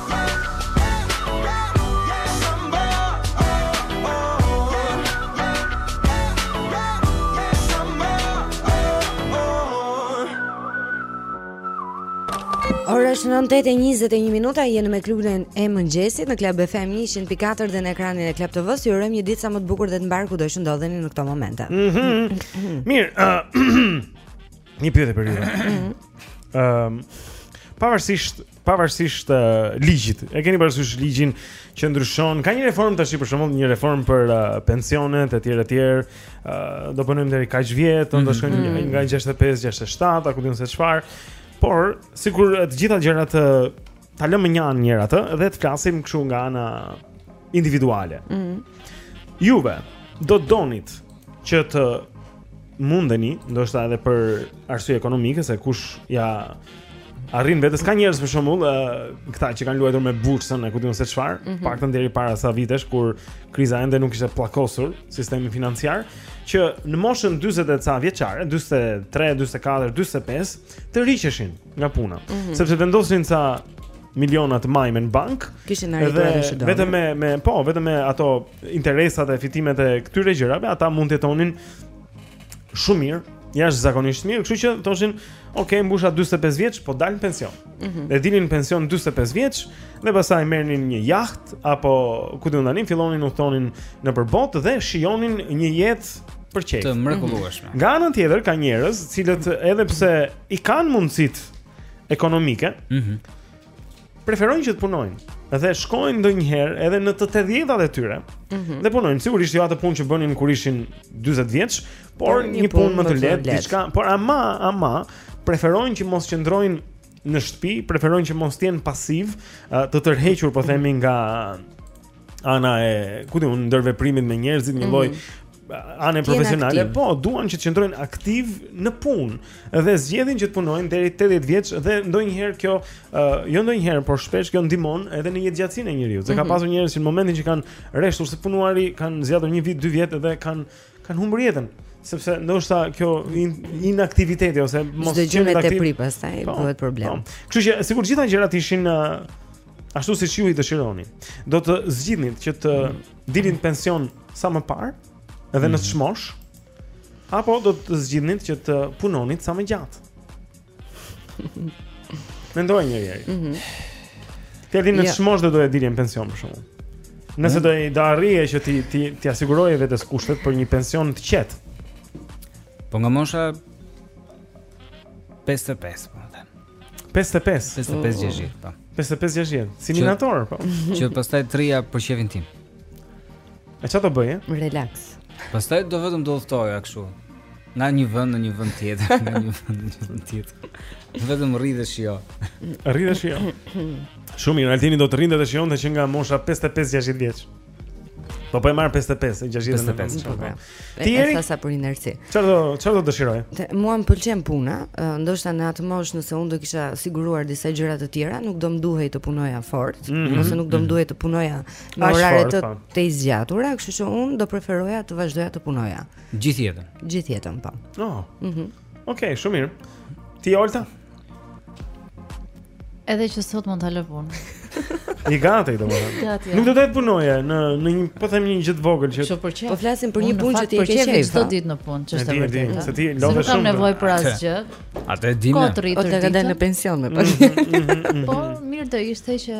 Ora shënon 8:21 minuta, jemi me klubin e mëngjesit në Club FM 104 dhe në ekranin e Club TV-s. Ju urojmë një ditë sa më të bukur dhe të mbarë kudo që ndodheni në këto momente. Mhm. Mirë. Një pyetje për ju. Ëm, pavarësisht pavarësisht uh, ligjit. E keni parasysh ligjin që ndryshon. Ka një reformë tashi për shembull, një reformë për uh, pensionet etj etj. Uh, do punojmë deri kaq vjet, do të mhm. shkojmë mm -hmm. nga 65, 67, a ku di unë se çfarë. Por sikur të gjitha gjërat t'i lëmë mënjanë njëra të dhe të flasim kështu nga ana individuale. Mm -hmm. Juve do të donit që të mundeni, ndoshta edhe për arsye ekonomike se kush ia arrin vetes ka njerëz për shembull, këta që kanë luajtur me bursën e ku di unë se çfarë, mm -hmm. të paktën deri para ca vitesh kur kriza ende nuk kishte pllakosur sistemin financiar, që në moshën 40 e ca vjeçare, 43, 44, 45 tërhiqeshin. nga puna. Mm -hmm. Sepse vendosnin ca miliona të majme në bankë. Kishin arritur edhe çdo. Vetëm me me po, vetëm me ato interesat e fitimet e këtyre gjërave, ata mund të jetonin shumë mirë, jashtëzakonisht mirë, kështu që thoshin, "Ok, mbusha 45 vjeç, po dal në pension." Mm -hmm. Dhe dilnin në pension 45 vjeç dhe pastaj merrnin një jaht apo ku di unë tani fillonin udhëtonin nëpër botë dhe shijonin një jetë për qejf. Të mrekullueshme. Mm -hmm. Nga ana tjetër ka njerëz, të cilët edhe pse i kanë mundësitë ekonomike, ëh, mm -hmm. preferojnë që të punojnë dhe shkojnë ndonjëherë edhe në të 80-at e tyre. Ëh. Mm -hmm. Dhe punojnë sigurisht jo atë punë që bënin kur ishin 40 vjeç, por një, një punë punë më të lehtë, diçka, por ama, ama preferojnë që mos qëndrojnë në shtëpi, preferojnë që mos të jenë pasivë, të tërhequr po themi nga ana e, ku di unë, ndërveprimit me njerëzit, një lloj mm -hmm anë profesionale, po duan që të qëndrojnë aktiv në punë dhe zgjedhin që të punojnë deri 80 vjeç dhe ndonjëherë kjo uh, jo ndonjëherë, por shpesh kjo ndihmon edhe në jetëgjatësinë e njeriu. Se mm -hmm. ka mhm. pasur njerëz që në momentin që kanë rreshtur se punuari, kanë zgjatur një vit, dy vjet dhe kanë kanë humbur jetën sepse ndoshta kjo in, inaktiviteti ose mos të qenë me tepri pastaj po, bëhet problem. Po. Kështu që sikur të gjitha gjërat ishin uh, ashtu siç ju i dëshironi. Do të zgjidhnit që të dilnit në pension sa më parë, edhe mm. në ç'moshë, mhm. apo do të zgjidhnit që të punonit sa më gjatë. Mendoje një herë. Mhm. Mm Ti në yeah. ç'moshë do të dilje në pension për shembull. Nëse mhm. do i do arrije që t'i t'i t'ia siguroje vetes kushtet për një pension të qetë. Po nga mosha 55, po them. 55. 55 60, po. 55 60. Si minator, po. Që pastaj të rrija për qejfin tim. E çfarë do bëje? Relax. Pastaj do vetëm do udhëtoja kështu. Nga një vend në një vend tjetër, nga një vend në një vend tjetër. Vetëm rri dhe shijo. Rri dhe shijo. Shumë mirë, Altini do të rrinte dhe shijonte që nga mosha 55-60 vjeç. Po po e marr 55, 65. Po, po. Ti e the sa për inerci. Çfarë do, çfarë do dëshiroje? Mua më pëlqen puna, ndoshta në atë moshë nëse unë do kisha siguruar disa gjëra të tjera, nuk do më duhej të punoja fort, mm -hmm. ose nuk do më duhej të punoja me orare të po. të zgjatura, kështu që unë do preferoja të vazhdoja të punoja. Gjithë jetën. Gjithë jetën, po. Oh. Mhm. Mm Okej, okay, shumë mirë. Ti Olta? Edhe që sot mund ta lë punë. Je gati domethënë. Nuk do të të punoje në në një po them një gjë të vogël që po, po flasim për një punë që ti e ke qenë çdo ditë në punë, ç'është e vërteta. Se ti lodhesh shumë. Nuk kam nevojë për asgjë. Atë e dimë. Po të rritur. Po të dalë në pension më pas. Mhm, mhm, mhm. Po mirë do ishte që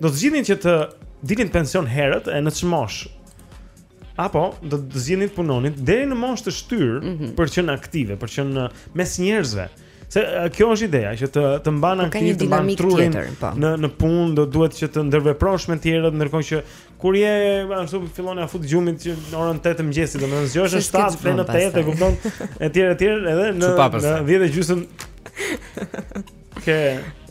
Do të zgjidhnit që të dilnit në pension herët e në ç'moshë. Apo do të zgjidhnit të punonit deri në moshë të shtyrë mm -hmm. për të qenë aktive, për të qenë mes njerëzve. Se kjo është ideja që të të mban po, aktiv, të mban trurin tjetër, po. në në punë, do duhet që të ndërveprosh me të tjerët, ndërkohë që kur je ashtu fillon ia fut gjumit që në orën 8 të mëngjesit, domethënë zgjohesh në 7, flet në 8 e kupton etj etj edhe në në 10 e gjysmë Ke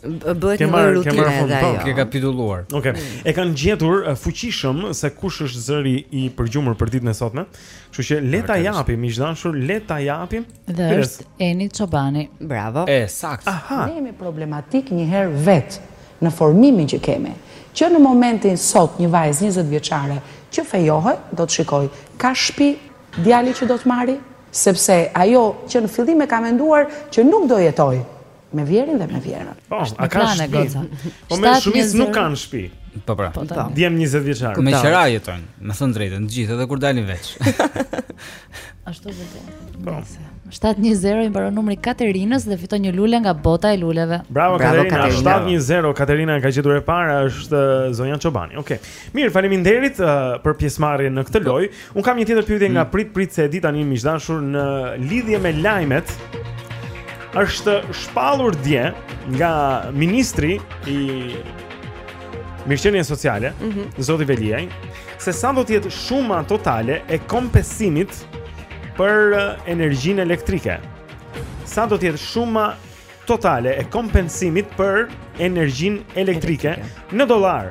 bëhet një marrë, rutinë edhe ajo. Po, ke kapitulluar. Okej. Okay. Mm. E kanë gjetur uh, fuqishëm se kush është zëri i përgjumur për ditën e sotme. Kështu që le ta japim, i dashur, le ta japim. Dhe është Eni Çobani. Bravo. E saktë. Aha. Ne jemi problematik një herë vet në formimin që kemi. Që në momentin sot një vajzë 20 vjeçare që fejohet, do të shikojë ka shtëpi djali që do të marrë, Sepse ajo që në fillim e ka menduar që nuk do jetojë me vjehrrin dhe me vjehrrën. Po, a ka shtëpi? Po me shumicë nuk kanë shtëpi. Po pra. Po, po. Djem 20 vjeçar. Me qira jetojnë, me thënë të drejtën, të gjithë edhe kur dalin veç. Ashtu do të jetë. Po. 710 i mbaron numri Katerinës dhe fiton një lule nga bota e luleve. Bravo, Bravo Katerina. 710 Katerina e ka gjetur e para është zonja Çobani. Okej. Okay. Mirë, faleminderit uh, për pjesëmarrjen në këtë lojë. Unë kam një tjetër pyetje nga hmm. prit prit se e di tani miq të dashur në lidhje me lajmet. Është shpallur dje nga ministri i Mirëqenies Sociale, mm -hmm. Zoti Veliaj, se sa do të jetë shuma totale e kompensimit për energjinë elektrike. Sa do të jetë shuma totale e kompensimit për energjinë elektrike, elektrike. në dollarë.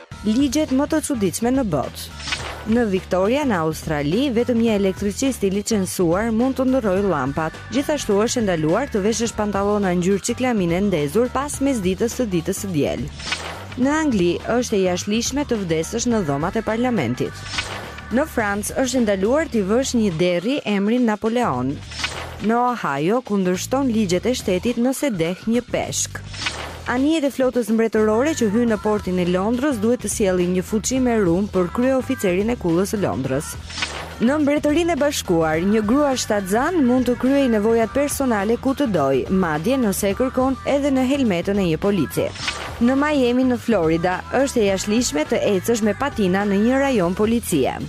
Ligjet më të çuditshme në botë. Në Victoria, në Australi, vetëm një elektricist i licencuar mund të ndërrojë llampat. Gjithashtu është e ndaluar të veshësh pantallona ngjyrë ciklamin e ndezur pas mesditës së ditës së diel. Në Angli është e jashtëligjshme të vdesësh në dhomat e parlamentit. Në Francë është e ndaluar t'i vësh një derri emrin Napoleon. Në Ohio kundërshton ligjet e shtetit nëse deh një peshk. Anijet e flotës mbretërore që hyjnë në portin e Londrës duhet të sjellin një fuçi me rum për kryeoficerin e Kullës së Londrës. Në Mbretërinë e Bashkuar, një grua shtatzanë mund të kryejë nevojat personale ku të dojë, madje nëse e kërkon edhe në helmetën e një polici. Në Miami në Florida, është e jashtëligjshme të ecësh me patina në një rajon policie.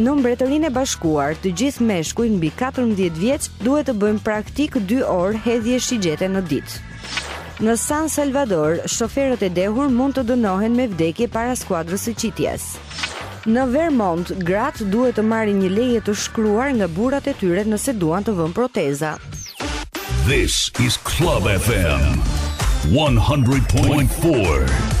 Në Mbretërinë e Bashkuar, të gjithë meshkujt mbi katërmbëdhjetë vjeç duhet të bëjnë praktikë dy orë hedhje shigjete në ditë. Në San Salvador, shoferët e dehur mund të dënohen me vdekje para skuadrës së qitjes. Në Vermont, gratë duhet të marrin një leje të shkruar nga burrat e tyre nëse duan të vënë proteza. This is Club FM 100.4.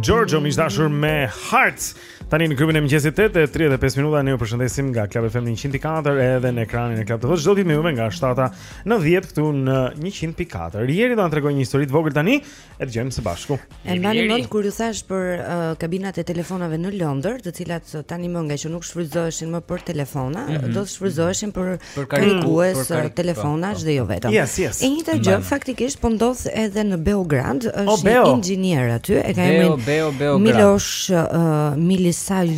Giorgio miq të dashur me Hearts. Tani në klubin e mëngjesit 8:35 minuta ne ju përshëndesim nga Club FM 100.4 edhe në ekranin e Club TV. Çdo ditë me ju nga 7:00 në 10 këtu në 100.4. Jeri do të na tregojë një histori të vogël tani E dëgjojmë së bashku. E mbani mend kur ju thash për uh, kabinat e telefonave në Londër, të cilat uh, tani më nga që nuk shfrytëzoheshin më për telefona, mm -hmm. do të shfrytëzoheshin për për karikues, për uh, telefonat po, dhe jo po. vetëm. Yes, yes. E njëjta gjë faktikisht po ndodh edhe në Beograd, është oh, një inxhinier aty, e ka emrin Beo, Beo, Milosh uh, Milisaj,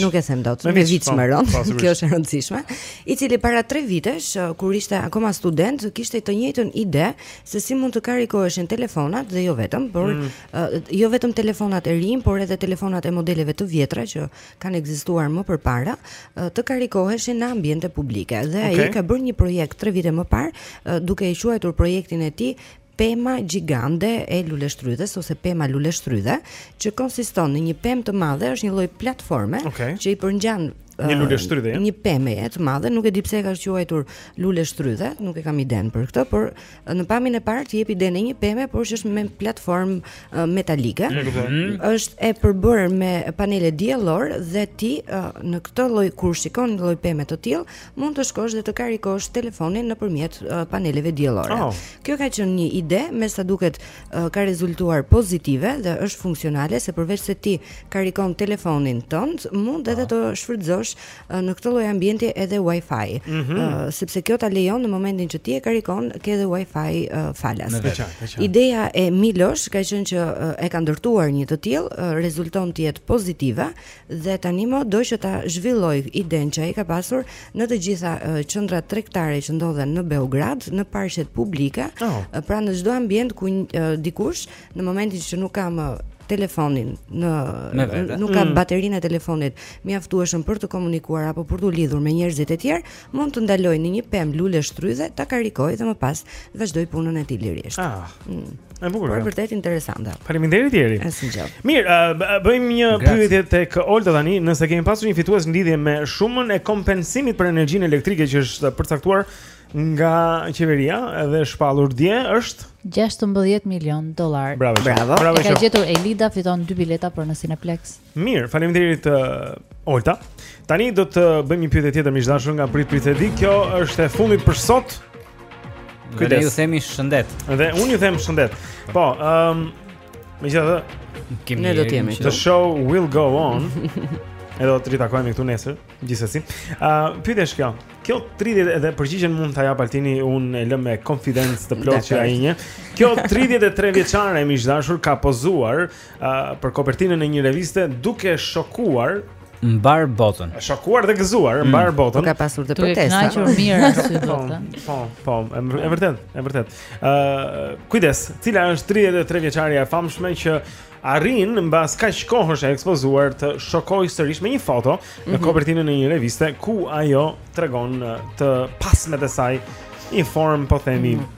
nuk e them dot, me viç po, mbaron, kjo është e rëndësishme, i cili para 3 vitesh uh, kur ishte akoma student, kishte të njëjtën ide se si mund të karikoheshin telefonat dhe jo vetëm, por mm. uh, jo vetëm telefonat e rinj, por edhe telefonat e modeleve të vjetra që kanë ekzistuar më përpara, uh, të karikoheshin në ambiente publike. Dhe okay. ai ka bërë një projekt 3 vite më parë, uh, duke e quajtur projektin e tij pema gjigante e luleshtrydhes ose pema luleshtrydhe, që konsiston në një pemë të madhe, është një lloj platforme okay. që i përngjan Një luleshtrydhe, një peme të madhe, nuk e di pse e ka quajtur luleshtrydhe, nuk e kam idenë për këtë, por në pamjen e parë të jep idenë e një peme, por që është me platformë metalike. Mm. Është e përbërë me panele diellore dhe ti në këtë lloj kur shikon lloj peme të tillë, mund të shkosh dhe të karikosh telefonin nëpërmjet paneleve diellore. Oh. Kjo ka qenë një ide, me sa duket ka rezultuar pozitive dhe është funksionale se përveç se ti karikon telefonin tënd, mund edhe të shfrytëzosh në këtë lloj ambienti edhe Wi-Fi, mm -hmm. sepse kjo ta lejon në momentin që ti e karikon ke edhe Wi-Fi falas. Në veçan, veçan. Ideja e Milosh ka qenë që e ka ndërtuar një të tillë, rezulton të jetë pozitive Dhe tani më do që ta zhvillojë idenë që ai ka pasur në të gjitha qendrat tregtare që ndodhen në Beograd, në parqet publike, oh. pra në çdo ambient ku dikush në momentin që nuk ka më telefonin, nuk ka mm. baterinë e telefonit mjaftueshëm për të komunikuar apo për t'u lidhur me njerëzit e tjerë, mund të ndalojë në një pemë luleshtrydhe, ta karikojë dhe më pas të vazhdojë punën e tij lirisht. Ah. Mm. Është bukur. Është vërtet interesante. Faleminderit Jeri. Asgjë. Mirë, uh, bëjmë një pyetje tek Olta tani, nëse kemi pasur një fitues në lidhje me shumën e kompensimit për energjinë elektrike që është përcaktuar nga qeveria dhe shpallur dje është 16 milion dollarë. Bravo. Bravo. Bravo. E ka gjetur Elida fiton dy bileta për në Cineplex. Mirë, faleminderit uh, Olta. Tani do të bëjmë një pyetje tjetër miq të dashur nga Prit Prit E Di. Kjo është e fundit për sot. Kujdes. Ne ju themi shëndet. Dhe unë ju them shëndet. Po, ëm um, megjithatë kemi Ne do të jemi. The show will go on. Edhe do t'ju ritakojmë këtu nesër, gjithsesi. Ë, uh, pyetja është kjo. Kjo 30 edhe përgjigjen mund ta japë Altini, unë e lë me konfidencë të plotë që ai e njeh. Kjo 33 vjeçare miq të dashur ka pozuar uh, për kopertinën e një reviste duke shokuar mbarë botën. Shokuar dhe gëzuar mm. mbarë botën. Nuk ka pasur të protesta. Të kënaqur mirë as ju po, po, po, e vërtetë, e vërtetë. Ë, uh, kujdes, cila është 33 vjeçarja e famshme që arrin mbas kaq kohësh e ekspozuar të shokojë sërish me një foto mm -hmm. në mhm. kopertinën e një reviste ku ajo tregon të pasmet e saj në formë po themi mm -hmm.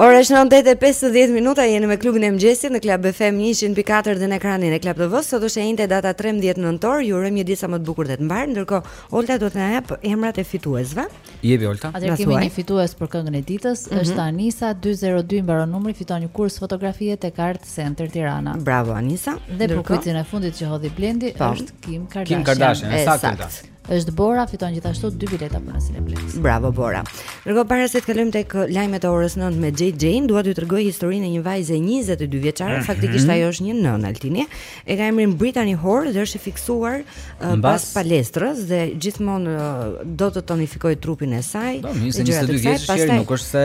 Ora është 9:50 minuta, jemi me klubin e mëngjesit në Club FM 104 dhe në ekranin e Club TV. Sot është e enjte data 13 nëntor, ju urojmë një ditë sa më të bukur dhe të mbarë. Ndërkohë, Olta do të na japë emrat e fituesve. Jepi Olta. Atëherë kemi një fitues për këngën e ditës, mm -hmm. është Anisa 202 mbaron numri, fiton një kurs fotografie tek Art Center Tirana. Bravo Anisa. Dhe për kuicin e fundit që hodhi Blendi. Po. është Kim Kardashian. Kim Kardashian, saktë. Saktë. Është Bora fiton gjithashtu dy bileta për Cineplex. Bravo Bora. Ndërkohë para se të kalojmë tek lajmet e orës 9 me JJ-n, dua t'ju tregoj historinë e një vajze 22 vjeçare, mm -hmm. faktikisht ajo është një nënë Altini, E ka emrin Brittany Hore dhe është e fiksuar uh, pas palestrës dhe gjithmonë uh, do të tonifikojë trupin e saj. Do, mirë se 22 vjeç është pastaj... nuk është se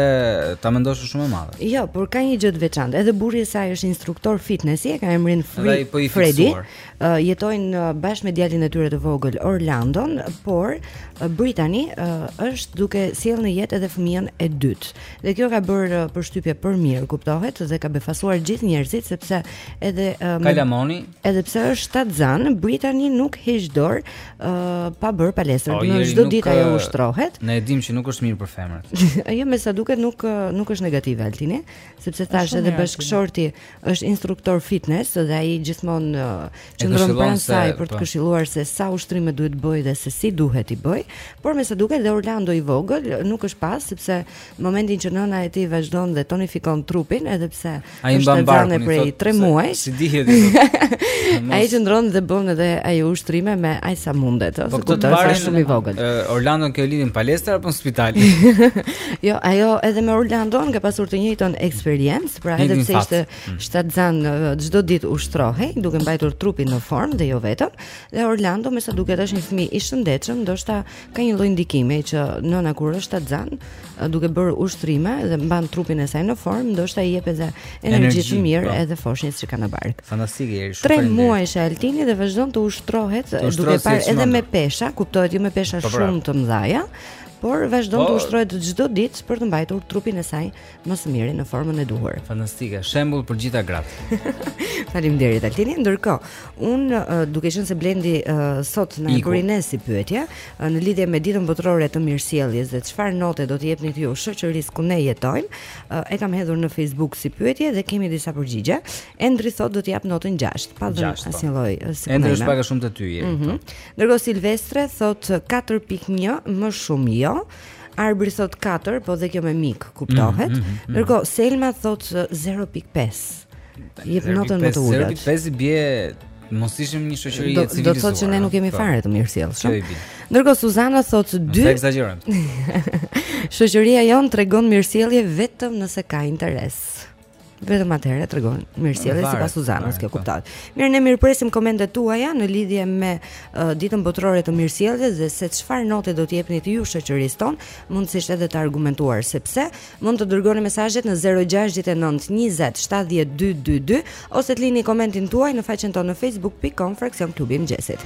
ta mendosh shumë e madhe. Jo, por ka një gjë të veçantë. Edhe burri i saj është instruktor fitnesi, e ka emrin Fre po Freddy. Uh, jetojnë uh, bashkë me djalin e tyre të vogël Orlandon, por uh, Brittany uh, është duke sjellë në jetë edhe fëmijën e dytë. Dhe kjo ka bërë përshtypje për mirë, kuptohet, dhe ka befasuar gjithë njerëzit sepse edhe um, Kalamoni, edhe pse është shtatzënë, Brittany nuk heq dorë uh, pa bërë palestër. Po, në çdo ditë ajo ushtrohet. Ne e dimë që nuk është mirë për femrat. Jo, me sa duket nuk nuk është negative Altini, sepse thashë edhe bashkëshorti është instruktor fitness dhe ai gjithmonë uh, qëndron pranë saj për të po. e këshilluar se sa ushtrime duhet të bëjë dhe se si duhet t'i bëjë, por me sa duket dhe Orlando i vogël nuk është pas sepse në momentin që nëna e tij vazhdon dhe tonifikon trupin edhe pse është e dhënë prej 3 muaj. Si dihet Ai qëndron dhe bën edhe ai ushtrime me aq sa mundet, se po është shumë i vogël. Orlando ka lindur në palestër apo në spital? jo, ajo edhe me Orlando ka pasur të njëjtën eksperiencë Pra edhe pse ishte mm. shtatzënë çdo ditë ushtrohej duke mbajtur trupin në formë dhe jo vetëm, dhe Orlando me sa duket është një fëmijë i shëndetshëm, ndoshta ka një lloj ndikimi që nëna kur është shtatzënë duke bërë ushtrime dhe mban trupin e saj në formë, ndoshta i jep edhe energji të mirë po. edhe foshnjës që ka në bark. Fantastike Jeri, shumë faleminderit. Tre muaj është Altini dhe vazhdon të ushtrohet duke parë edhe me pesha, kuptohet jo me pesha po, pra. shumë të mëdha, por vazhdon të po. ushtrohet çdo ditë për të mbajtur trupin e saj më së miri në formën e duhur. Fantastike, shembull për gjithë gratë. Faleminderit Altini. Ndërkohë, un duke qenë se Blendi uh, sot na e bëri ne si pyetje uh, në lidhje me ditën botërore të mirësjelljes dhe çfarë note do të jepni ju shoqërisë ku ne jetojmë, uh, e kam hedhur në Facebook si pyetje dhe kemi disa përgjigje. Endri thot do të jap notën 6, pa dhënë po. asnjë lloj si Endri është pak a shumë te ty. Mm -hmm. Ndërkohë Silvestre thot 4.1 më shumë jo. Arbri thot 4, po dhe kjo me mik kuptohet. Mm, mm, mm, Ndërkohë Selma thot 0.5. Jep notën më të ulët. 0.5 i bie mos ishim një shoqëri e civilizuar. Do të thotë që ne nuk jemi po. fare të mirësjellshëm. Ndërkohë Suzana thotë dy. Ne ekzagjerojmë. Shoqëria jonë tregon mirësjellje vetëm nëse ka interes. Vetëm atëherë tregon mirësjellje sipas Suzanës, kjo kuptohet. Mirë, ne mirëpresim komentet tuaja në lidhje me uh, ditën botërore të mirësjelljes dhe se çfarë note do të jepnit ju shoqërisë tonë, mundësisht edhe të argumentuar sepse mund të dërgoni mesazhet në 069 20 70 222 ose të lini komentin tuaj në faqen tonë në facebook.com fraksion klubi i mëngjesit.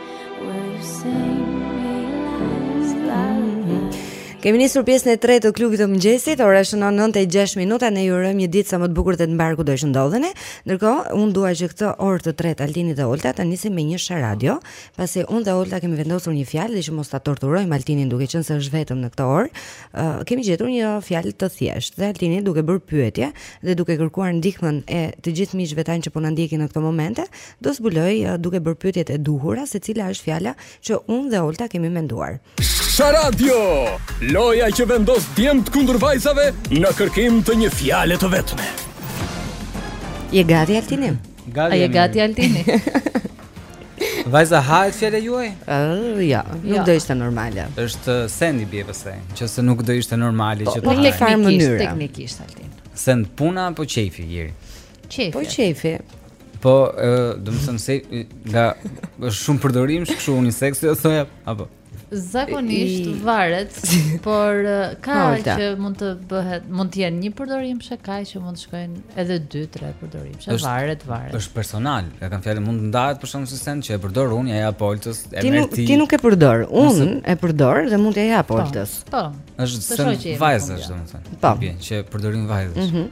Kemi nisur pjesën e tretë të klubit të mëngjesit, ora shënon 9:06 minuta, ne ju urojmë një ditë sa më të bukur dhe të mbarë kudo të ndodheni. Ndërkohë, un dua që këtë orë të tretë Altini dhe Olta ta nisim me një Sharadio, pasi un dhe Olta kemi vendosur një fjalë që mos ta torturojmë Altinin duke qenë se është vetëm në këtë orë, uh, kemi gjetur një fjalë të thjeshtë dhe Altini duke bërë pyetje dhe duke kërkuar ndihmën e të gjithë miqve tanë që po na ndjekin në këto momente, Do zbulojë duke bërë pyetjet e duhura se cila është fjala që unë dhe Olta kemi menduar. Sharadio! Loja që vendos djemtë kundër vajzave në kërkim të një fjale të vetme. Je gati Altini? Gati. A je gati Altini? Vajza hahet fjala juaj? Uh, jo, nuk jo. do ishte normale. Është uh, send i bie pra, meqë se nuk do ishte normale po, që të hahet. Po, në një farë mënyre. Teknikisht, Altin. Send pune apo qefi, i ri? Qefi. Po qefi. Po, domethënë send që është shumëpërdorimsh, kështu unisex, do thoja, apo. Zakonisht varet, por ka që mund të bëhet, mund të jenë njëpërdorimshe, ka që mund të shkojnë edhe 2, 3 përdorimshe, varet, varet. Është personal, e kam fjalën mund të ndahet për shembull një send që e përdor unë, ia jap Oltës, e ti nuk, ti nuk e përdor, unë e përdor dhe mund t'ia jap Oltës. Po. po. Është send vajzash, domethënë. Po. Që përdorin vajzat. Mhm.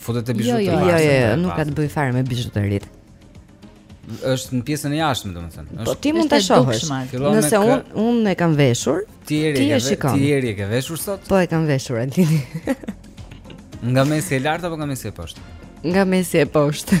Futet te bizhuteritë. Jo, jo, jo, jo nuk ka të bëjë fare me bizhuteritë. Është në pjesën e jashtme, domethënë. Po ti mund ta shohësh. Nëse un un e kam veshur, ti e shikon. Ti e ke veshur sot? Po e kam veshur Altini. Nga mesi e lartë apo nga mesi e poshtë? Nga mesi e poshtë.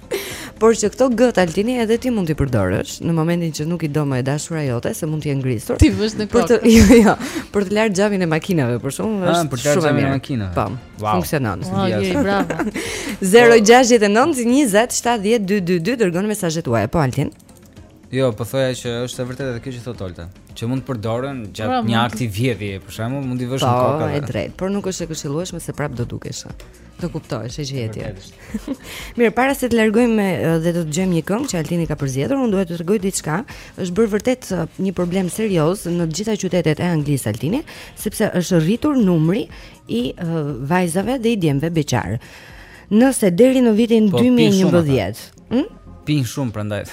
Por që këto getë Altini edhe ti mund t'i përdorësh në momentin që nuk i do më e dashura jote se mund të jenë ngrisur. T'i vësh në kokë. Për të jo, jo, për të larë xhamin e makinave për shembull ah, është për të larë xhamin e makinave. Po. Wow. Funksionon. Wow, je bravo. 069 20 70 222 dërgoni mesazhet tuaja po Altin. Jo, po thoja që është e vërtetë edhe kjo që thotë Olta, që mund të përdoren gjatë pra, një akti vjedhjeje, për shembull, mund t'i vësh në po, kokë. Po, e drejtë, por nuk është e këshillueshme se prap do dukesh. Do kuptohesh që je ti Mirë, para se të largohemi, dhe të dëgjojmë një këngë që Altini ka përzgjedhur Unë duhet të tregoj diçka është bërë vërtet një problem serioz në të gjitha qytetet e Anglisë Altini Sepse është rritur numri i uh, vajzave dhe i djemve beqarë Nëse deri në vitin 2011 Hm? Pin shumë prandaj.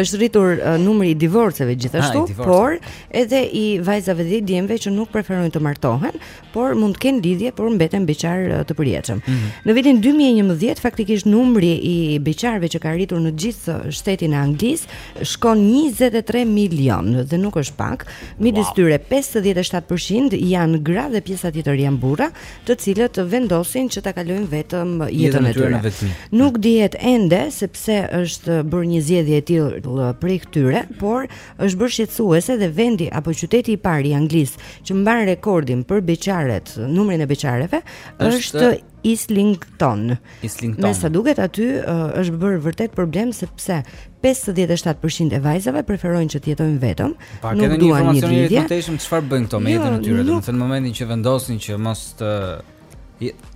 është rritur uh, numri i divorceve gjithashtu, ha, ah, por edhe i vajzave dhe djemve që nuk preferojnë të martohen, por mund të kenë lidhje por mbeten beqarë uh, të përjetshëm. Mm -hmm. Në vitin 2011 faktikisht numri i beqarëve qenka rritur në gjithë shtetin e Anglisë shkon 23 milion dhe nuk është pak. Midis wow. tyre 57% janë gra dhe pjesa tjetër janë burra të cilët vendosin që ta kalojnë vetëm jetën e tyre. Nuk dihet ende se pse është bërë një zgjedhje e tillë prej tyre, por është bërë shqetësuese dhe vendi apo qyteti i parë i Anglisë që mban rekordin për beqaret, numrin e beqareve, është Islington. Islington. Me sa duket aty uh, është bërë vërtet problem sepse 57% e vajzave preferojnë që të jetojnë vetëm, Pa ke dhe një informacion i rëndësishëm çfarë bëjnë këto me jo, jetën e tyre, domethënë në momentin që vendosin që mos të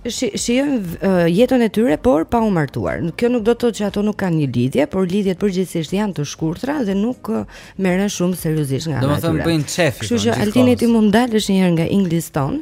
shijojnë uh, jetën e tyre por pa u martuar. Kjo nuk do të thotë që ato nuk kanë një lidhje, por lidhjet përgjithësisht janë të shkurtra dhe nuk uh, merren shumë seriozisht nga ato. Domethënë bëjnë qejf. Kështu që Altini ti mund dalësh një herë nga Islington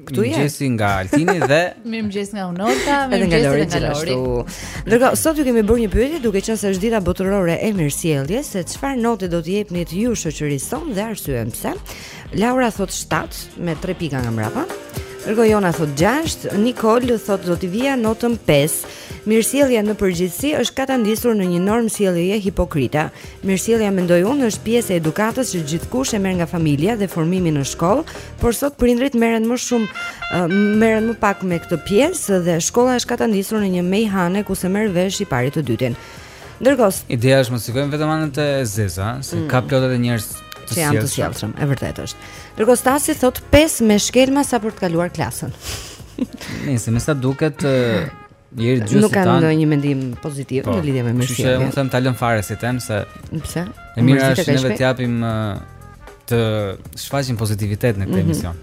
Këtu je. Mirëmëngjes nga Altini dhe Mirëmëngjes nga unë Olta, Edhe nga mirëmëngjes Lori edhe nga Lori. gjithashtu. Ndërkohë sot ju kemi bërë një pyetje duke qenë se është dita botërore e mirësjelljes, se çfarë note do t'i jepnit ju shoqërisë sonë dhe arsyen pse. Laura thotë 7 me 3 pika nga mbrapa. Ndërkohë Jona thotë 6, Nikol thotë do t'i vija notën 5. Mirësjellja në përgjithësi është katandisur në një normë sjelljeje hipokrite. Mirësjellja mendoj unë është pjesë e edukatës që gjithkush e merr nga familja dhe formimi në shkollë, Por sot prindërit merren më shumë merren më pak me këtë pjesë dhe shkolla është katandisur në një mejhane ku s'e merr vesh i pari të dytin. Ndërkohë, ideja është mos shikojmë vetëm anët e zeza, se mm. ka plot edhe njerëz të sjellshëm. Janë të sjellshëm, e vërtetë është. Ndërkohë Stasi thotë 5 me shkelma sa për të kaluar klasën. Nëse me sa duket Jeri gjysë Nuk kanë ndonjë mendim pozitiv po, në lidhje me mirësinë. Kështu që unë them ta lëm fare si temë se pse? E mira është ne vetë ja pra të shfaqim pozitivitet në këtë mm -hmm. emision.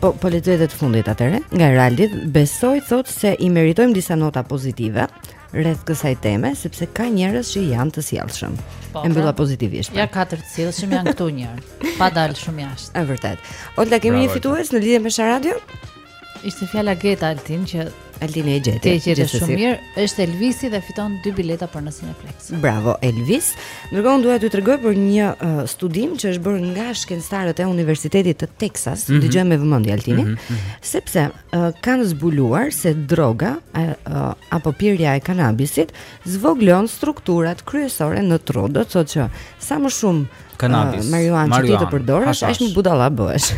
Po po lexojmë edhe të fundit atëherë. Nga Raldi besoj thotë se i meritojmë disa nota pozitive rreth kësaj teme sepse ka njerëz që janë të sjellshëm. Po, e mbylla pozitivisht. Ja katër të sjellshëm janë këtu njerëz. S'ka dalë shumë jashtë. Është vërtet. Olga kemi një fitues në lidhje me Sharadio? Ishte fjala Geta Altin që Altin e gjeti. Te gjeti shumë mirë. Është Elvisi dhe fiton dy bileta për në Cineplex. Bravo Elvis. Ndërkohë dua t'ju tregoj për një uh, studim që është bërë nga shkencëtarët e Universitetit të Texas, mm -hmm. dëgjo me vëmendje Altin, mm -hmm. sepse uh, kanë zbuluar se droga uh, uh, apo pirja e kanabisit zvogëlon strukturat kryesore në tru. Do të thotë që sa më shumë Kanabis, uh, marijuanë që ti të përdorësh, aq më budallë bëhesh.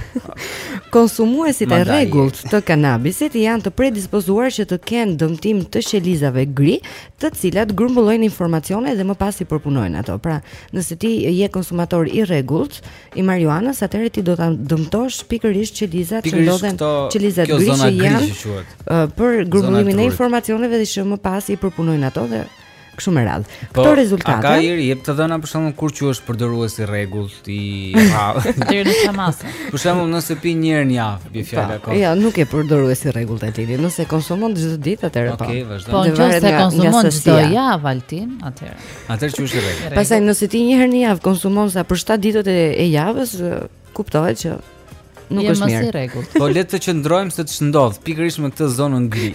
Konsumuesit e rregullt të kanabisit janë të predispozuar që të kenë dëmtim të qelizave gri, të cilat grumbullojnë informacione dhe më pas i përpunojnë ato. Pra, nëse ti je konsumator i rregullt i marijuanës, atëherë ti do ta dëmtosh pikërisht qelizat që ndodhen qelizat gri që janë uh, për grumbullimin e informacioneve dhe që më pas i përpunojnë ato dhe Kështu me radhë. Po, Këto rezultate. Po, ka aty jep të dhëna për shembull kur quhesh përdorues i rregullt i rradhë. Deri në ça mase. Për shembull nëse pi një herë në javë, bie fjala ka. Jo, nuk je përdorues i rregullt Altin. Nëse konsumon çdo ditë atëherë. Okej, vazhdo. Po, nëse konsumon çdo javë Altin, atëherë. Atëherë quhesh i rregullt. Pastaj nëse ti një herë në javë konsumon sa për 7 ditët e javës, Kuptohet që nuk është mirë. Jemi Po le të qëndrojmë se ç'ndodh pikërisht në këtë zonën gri.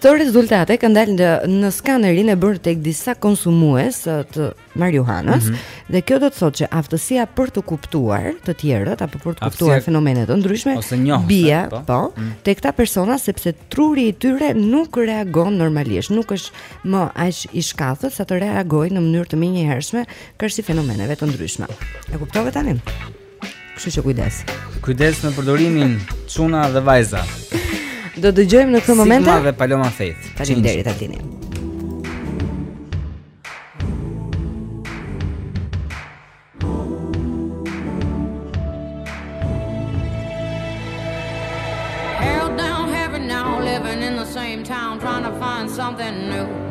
Këto rezultate kanë dalë në, në skanerin e bërë tek disa konsumues të marijuanës mm -hmm. dhe kjo do të thotë që aftësia për të kuptuar të tjerët apo për të kuptuar Aftësia... fenomene të ndryshme bie, bie, po mm -hmm. tek këta persona sepse truri i tyre nuk reagon normalisht, nuk është më aq i shkathët sa të reagojë në mënyrë të menjëhershme Karshi fenomeneve të ndryshme E kuptove tani? Kështu që kujdes Kujdes me përdorimin Çuna dhe vajza Do dëgjojmë në këto momente Sigma dhe Paloma Faith Parim deri të tini Hell down heaven now Living in the same town Trying to find something new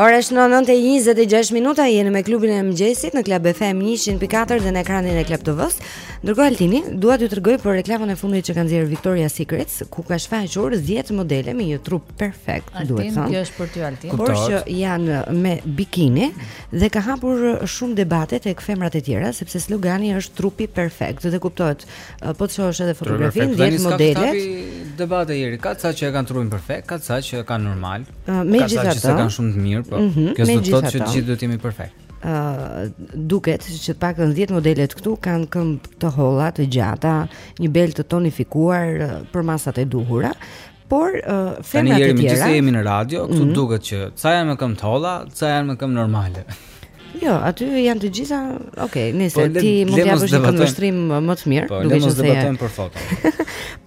Ora është 9:26 minuta jeni me klubin e mëngjesit në Club FM 104 dhe në ekranin e Club TV-s. Ndërkohë Altini, dua t'ju tregoj për reklamën e fundit që ka nxjerrë Victoria Secrets, ku ka shfaqur 10 modele me një trup perfekt, duhet thënë. Kjo është për ty Altin. Por që janë me bikini dhe ka hapur shumë debate tek femrat e tjera sepse slogani është trupi perfekt dhe kuptohet Po të shohësh edhe fotografinë, dhjetë modelet. Ka hapur debate Iri, ka ca që e kanë trupin perfekt, ka ca që e kanë normal. Uh, ka ca që s'e kanë shumë të mirë, po. Mm -hmm, Kjo do të thotë që të gjithë duhet të jemi perfekt. Uh, duket që të paktën 10 modelet këtu kanë këmbë të holla, të gjata, një bel të tonifikuar uh, për masat e duhura, Por uh, femrat e tjera. Tani jemi gjithsesi jemi në radio, këtu mm -hmm. duket që ca janë me këmbë të holla, ca janë me këmbë normale. Jo, aty janë të gjitha, ok, okay, nëse po, ti mund të japësh një këndvështrim më të mirë, po, duke qenë se debatojmë për foto.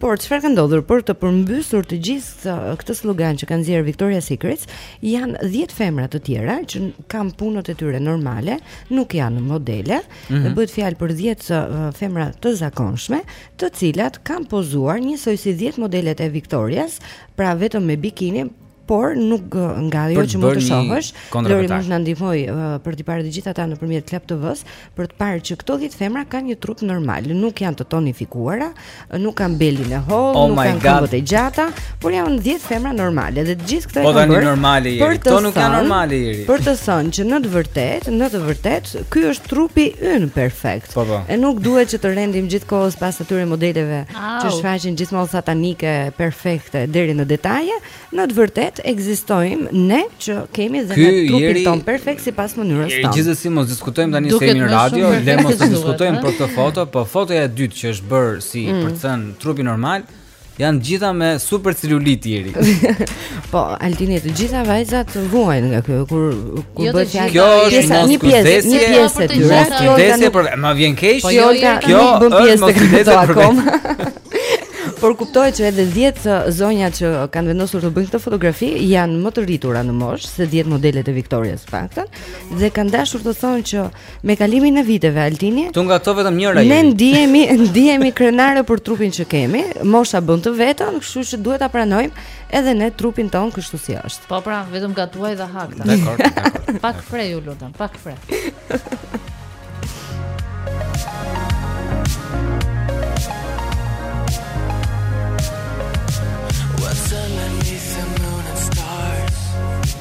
Por çfarë ka ndodhur për të përmbysur të gjithë uh, këtë slogan që ka nxjerrë Victoria Secrets, janë 10 femra të tjera që kanë punët e tyre normale, nuk janë modele, mm -hmm. bëhet fjalë për 10 uh, femra të zakonshme, të cilat kanë pozuar njësoj si dhjetë modelet e Victorias, pra vetëm me bikini, por nuk nga ajo që mund të shohësh, Lori mund të na ndihmojë uh, për t'i parë të gjithë ata nëpërmjet Club TV-s, për të parë që këto 10 femra kanë një trup normal, nuk janë të tonifikuara, nuk kanë belin e hollë, oh nuk kanë këmbët e gjata, Por janë 10 femra normale dhe të gjithë këto po janë normale Iri. Këto nuk janë normale Iri. Për të thënë që në të vërtetë, në të vërtetë, ky është trupi ynë perfekt. Po, po. E nuk duhet që të rendim gjithë kohës pas atyre modeleve që shfaqin gjithmonë sa fanitëse perfekte deri në detaje. Në të vërtetë ekzistojmë ne që kemi dhe ne trupin tonë perfekt sipas mënyrës tonë. Ky gjithsesi mos diskutojmë tani se në radio, le mos diskutojmë për këtë foto, po fotoja e dytë që është bërë si mm. për të thënë trupi normal. Janë të gjitha me super celulit Iri. po, Altini, të gjitha vajzat vuajnë nga kjo, kur, kur jo bëhet fjalë. Kjo është një pjesë, një pjesë e ty. Një pjesë e për, më vjen keq, po, jo, jo, jo, kjo është mos kudese për vetë. Por kuptohet që edhe 10 uh, zonja që kanë vendosur të bëjnë këtë fotografi janë më të rritura në moshë se 10 modelet e Victoria's të paktën dhe kanë dashur të thonë që uh, Me kalimin e viteve Altini, këtu nga këto vetëm njëra jemi. Ne ndihemi, ndihemi krenare për trupin që kemi. Mosha bën të vetën, kështu që duhet ta pranojmë edhe ne trupin tonë kështu si është. Po pra, vetëm gatuaj dhe ha këta. Dakor, dakor. Pak fre ju lutem, pak fre.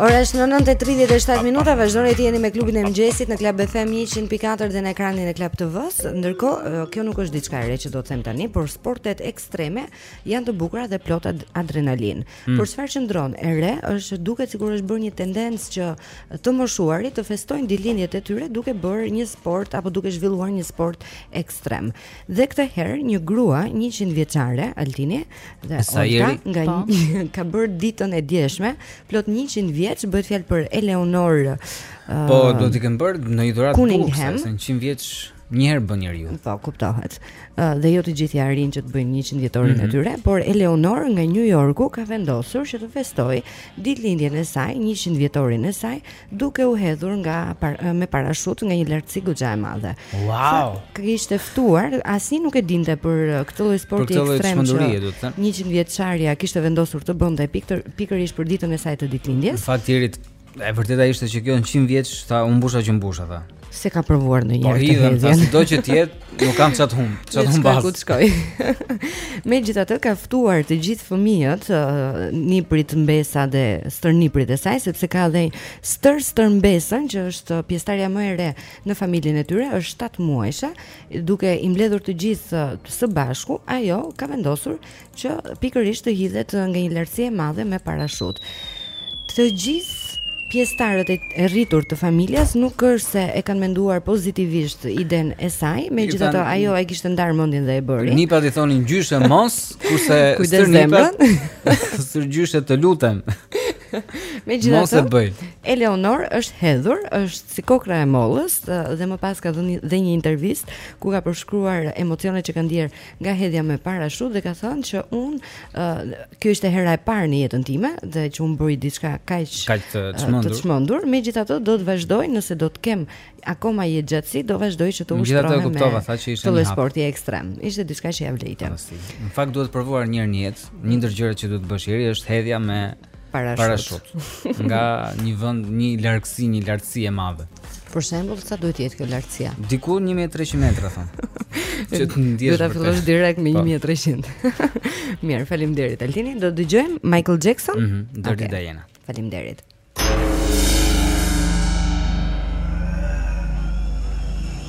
Ora është në 9:37 minuta, vazhdoni të jeni me klubin e mëngjesit në Club FM 104 dhe në ekranin e Klub TV-së. Ndërkohë, kjo nuk është diçka e re që do të them tani, por sportet ekstreme janë të bukura dhe plot adrenalinë. Hmm. Por çfarë qëndron e re është duket sikur është bërë një tendencë që të moshuarit të festojnë ditëlindjet e tyre duke bërë një sport apo duke zhvilluar një sport ekstrem. Dhe këtë herë një grua 100 vjeçare, Altini, dhe nga po. një, ka bërë ditën e djeshme, plot 100 vjeç, bëhet fjalë për Eleonor. Po, uh, do t'i kenë bërë ndonjë dhuratë të bukur, se 100 vjeç Një herë bën njeriu. Po, kuptohet. Uh, dhe jo të gjithë ia arrijnë që të bëjnë 100 vjetorin mm -hmm. e mhm. tyre, por Eleonor nga New Yorku ka vendosur që të festojë ditëlindjen e saj, 100 vjetorin e saj, duke u hedhur nga par, me parashutë nga një lartësi goxha e madhe. Wow. Sa kishte ftuar, asnjë nuk e dinte për këtë lloj sporti për këtë ekstrem. Për këtë çmenduri do të thënë. 100 vjeçarja kishte vendosur të bënte pikërisht për ditën e saj të ditëlindjes. Në fakt E vërteta ishte që kjo në 100 vjeç tha u mbusha që mbusha tha. S'e ka provuar ndonjëherë. Po hidhem tha sido që të jetë, nuk kam ça t'humb, ça t'humbas. Ku t'shkoj. Megjithatë ka ftuar të gjithë fëmijët, uh, nipërit, mbesat dhe stërnipërit e saj sepse ka dhe stër stër mbesën që është pjesëtarja më e re në familjen e tyre, është 7 muajshe, duke i mbledhur të gjithë uh, së bashku, ajo ka vendosur që pikërisht të hidhet nga një lartësi e madhe me parashutë. Të gjithë pjesëtarët e rritur të familjes nuk është se e kanë menduar pozitivisht idenë e saj, megjithatë ajo e kishte ndarë mendjen dhe e bëri. Nipat i thonin gjyshe mos, kurse stërnipat stër gjyshe të lutem. Megjithatë, mos e bëj. Eleonor është hedhur, është si kokrra e mollës dhe më pas ka dhënë dhe një intervistë ku ka përshkruar emocionet që ka ndier nga hedhja me parashutë dhe ka thënë që unë kjo ishte hera e parë në jetën time dhe që unë bëra diçka kaq kaq të çmendur. Të çmendur, megjithatë do të vazhdoj nëse do të kem akoma jetëgjatësi, do vazhdoj që të ushtrohem. Megjithatë kuptova tha që ishte një sport ekstrem. Ishte diçka që ia vlente. Në fakt duhet provuar një herë në jetë, një ndër gjërat që duhet të bëjë njeriu është hedhja me parashutë. Parashutë. Nga një vend, një largësi, një lartësi e madhe. Për shembull, sa duhet të jetë kjo lartësia? Diku 1300 metra thonë. Që të ndjesh. Do ta fillosh direkt me 1300. Po. Mirë, faleminderit Altini. Do të dëgjojmë Michael Jackson. Mhm, mm Dirty okay. Diana. Faleminderit.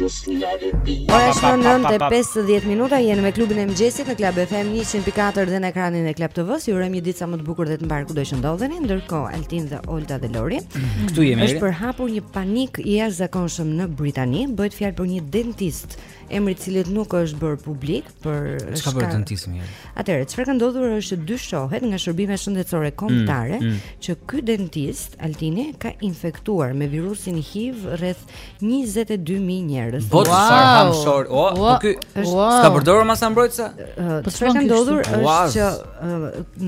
Ora është 9:50 minuta, jemi me klubin e mëngjesit në Club FM 104 dhe në ekranin e Club TV-s. Ju urojmë një ditë sa më të bukur dhe të mbarë kudo që ndodheni. Ndërkohë Altin dhe Olta dhe Lori, këtu jemi. Është përhapur një panik i jashtëzakonshëm në Britani, bëhet fjalë për një dentist, emri i cilit nuk është bërë publik, por është bërë dentisti. Atëherë, çfarë ka ndodhur është dyshohet nga shërbimet shëndetësore mm, kombëtare mm, mm. që ky dentist Altini ka infektuar me virusin HIV rreth 22000 njerëz. Bot wow. Farham Shor. O, wow. po ky wow. s'ka përdorur masa mbrojtëse? Po çfarë ka ndodhur është që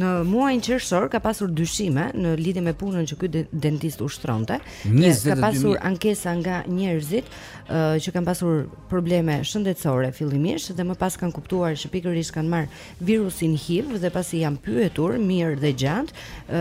në muajin qershor ka pasur dyshime në lidhje me punën që ky dentist ushtronte. Ka pasur ankesa nga njerëzit që kanë pasur probleme shëndetësore fillimisht dhe më pas kanë kuptuar që pikërisht kanë marrë virusin HIV dhe pasi janë pyetur mirë dhe gjatë,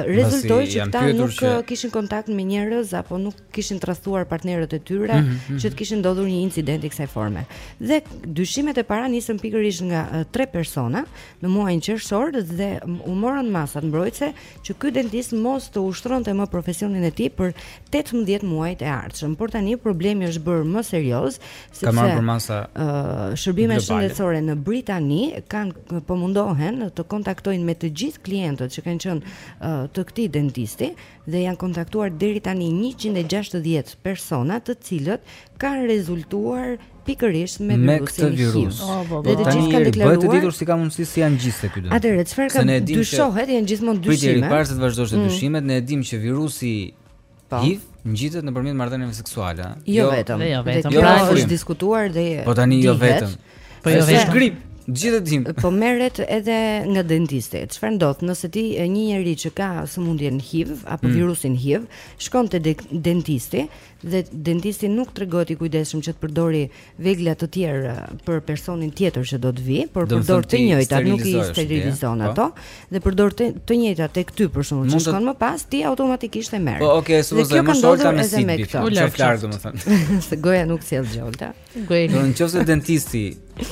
rezultoi që ata nuk që... kishin kontakt me njerëz apo nuk kishin tradhtuar partnerët e tyre mm -hmm. që të kishte ndodhur një incident i kësaj forme. Dhe dyshimet e para nisën pikërisht nga tre persona në muajin qershor dhe u morën masat mbrojtëse që ky dentist mos të ushtronte më profesionin e tij për tetëmbëdhjetë muajt e ardhshëm, por tani problemi është bërë më serioz sepse ka marrë përmasa ë uh, shërbimet shëndetësore në Britani kanë po mundohen të kontaktojnë me të gjithë klientët që kanë qenë uh, të këtij dentisti dhe janë kontaktuar deri tani 160 persona të cilët kanë rezultuar pikërisht me virusin e HIV. Dhe të gjithë kanë deklaruar. Bëhet e ditur si ka mundësi si janë gjithë këtu. Atëherë çfarë ka dyshohet janë gjithmonë dyshime. Prit, para se të vazhdosh te mm. dyshimet, ne e dimë që virusi po. HIV ngjitet nëpërmjet marrëdhënieve seksuale. Jo, jo vetëm. Jo vetëm. Jo, pra është diskutuar dhe Po tani jo vetëm. Po jo vetëm. Është grip. Gjithë e dimë. Po merret edhe nga dentisti. Çfarë ndodh nëse ti një njeri që ka sëmundjen HIV apo mm. virusin HIV shkon te dentisti dhe dentisti nuk tregohet i kujdesshëm që të përdori vegla të tjera për personin tjetër që do të vijë, por përdor të njëjtat, nuk i sterilizon po. ato dhe përdor të, të njëjtat tek ty për shembull që shkon më pas, ti automatikisht e merr. Po, okay, suza, më shkon ta me si. Po, larg, domethënë. Se goja nuk sjell gjë, Olta. Goja. Po në qoftë se dentisti,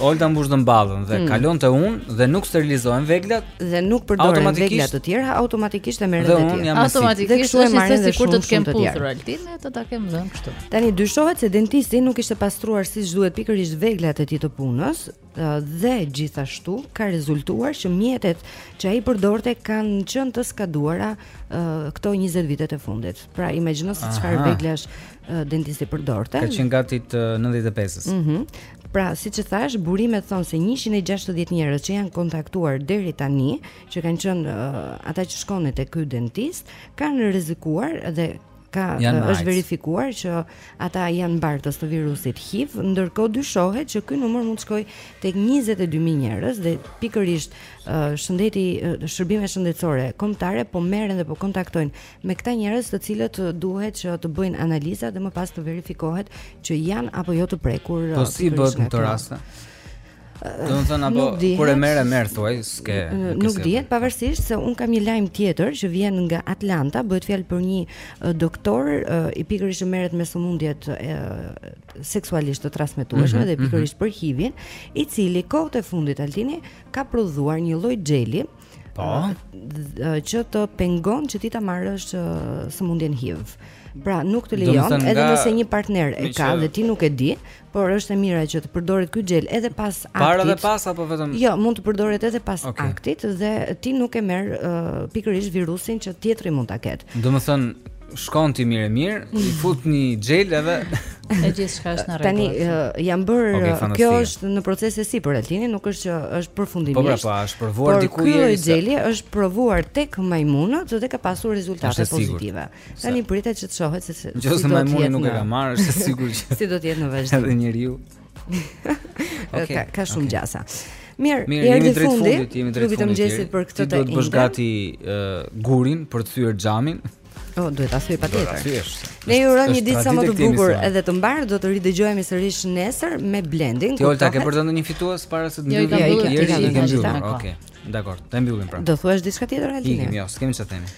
Olta mbush dhëmballën dhe mm. kalon te unë dhe nuk sterilizohen veglat dhe nuk përdoren vegla të tjera, automatikisht e merr vetë. Dhe automatikisht e marrin dhe sikur të të kem puthur Altin, do ta kem dhënë kështu. Tani dyshohet se dentisti nuk kishte pastruar siç duhet pikërisht veglat e tij të punës, dhe gjithashtu ka rezultuar që mjetet që ai përdorte kanë qenë të skaduara uh, këto 20 vitet e fundit. Pra imagjino se çfarë veglash uh, dentisti përdorte. Ka qenë gati të 95-s. Mhm. Mm Pra, siç thashë, burimet thonë se 160 njerëz që janë kontaktuar deri tani, që kanë qenë uh, ata që shkonin te ky dentist, kanë rrezikuar dhe ka është verifikuar që ata janë bartës të virusit HIV, ndërkohë dyshohet që ky numër mund të shkojë tek 22000 njerëz dhe pikërisht uh, shëndeti uh, shërbime shëndetësore kombëtare po merren dhe po kontaktojnë me këta njerëz të cilët duhet që të bëjnë analiza dhe më pas të verifikohet që janë apo jo të prekur. Po si bëhet në këtë rast? Domethënë apo kur e merr e merr thuaj, s'ke. Nuk dihet pavarësisht se unë kam një lajm tjetër që vjen nga Atlanta, bëhet fjalë për një doktor i pikërisht që merret me sëmundjet seksualisht të transmetueshme mhm, dhe mhm. pikërisht për HIV-in, i cili kohët e fundit Altini ka prodhuar një lloj xheli Po. Që të pengon që ti ta marrësh sëmundjen HIV. Pra nuk të lejon edhe nëse një partner e ka dhe ti nuk e di, Por është e mira që të përdoret ky xhel edhe pas aktit. Para dhe pas apo vetëm? Jo, mund të përdoret edhe pas okay. aktit dhe ti nuk e merr uh, pikërisht virusin që tjetri mund ta ketë. Domethënë shkon ti mirë mirë, i mm. fut një xhel edhe gjithçka është në rregull. Tani uh, janë bërë okay, uh, kjo është në proces e sipër Altini, nuk është që është përfundimisht. Po pra, po, është provuar diku ieri. Por ky xhel është provuar tek majmunët dhe ka pasur rezultate pozitive. Sigurt. Tani pritet që të shohet se si do të jetë. Nëse majmuni nuk e ka marrë, është e sigurt që si do të jetë në vazhdim. Edhe njeriu. Okej, ka, ka shumë okay. gjasa. Mirë, Mirë jemi drejt fundit, fundit jemi drejt fundit. Ju për këtë të enjtë. Ti do të bësh gati uh, gurin për të thyer xhamin. Oh, duhet ta thyej patjetër. Ne ju urojmë një ditë sa më të bukur edhe të mbarë, do të ridëgjohemi sërish nesër me Blendin. Ti Olta ke për të ndonjë fitues para se të jo, ndihmë. Jo, i kemi. Okej. Dakor, ta mbyllim pra. Do thuash diçka tjetër Altin? Jo, s'kemi çfarë themi.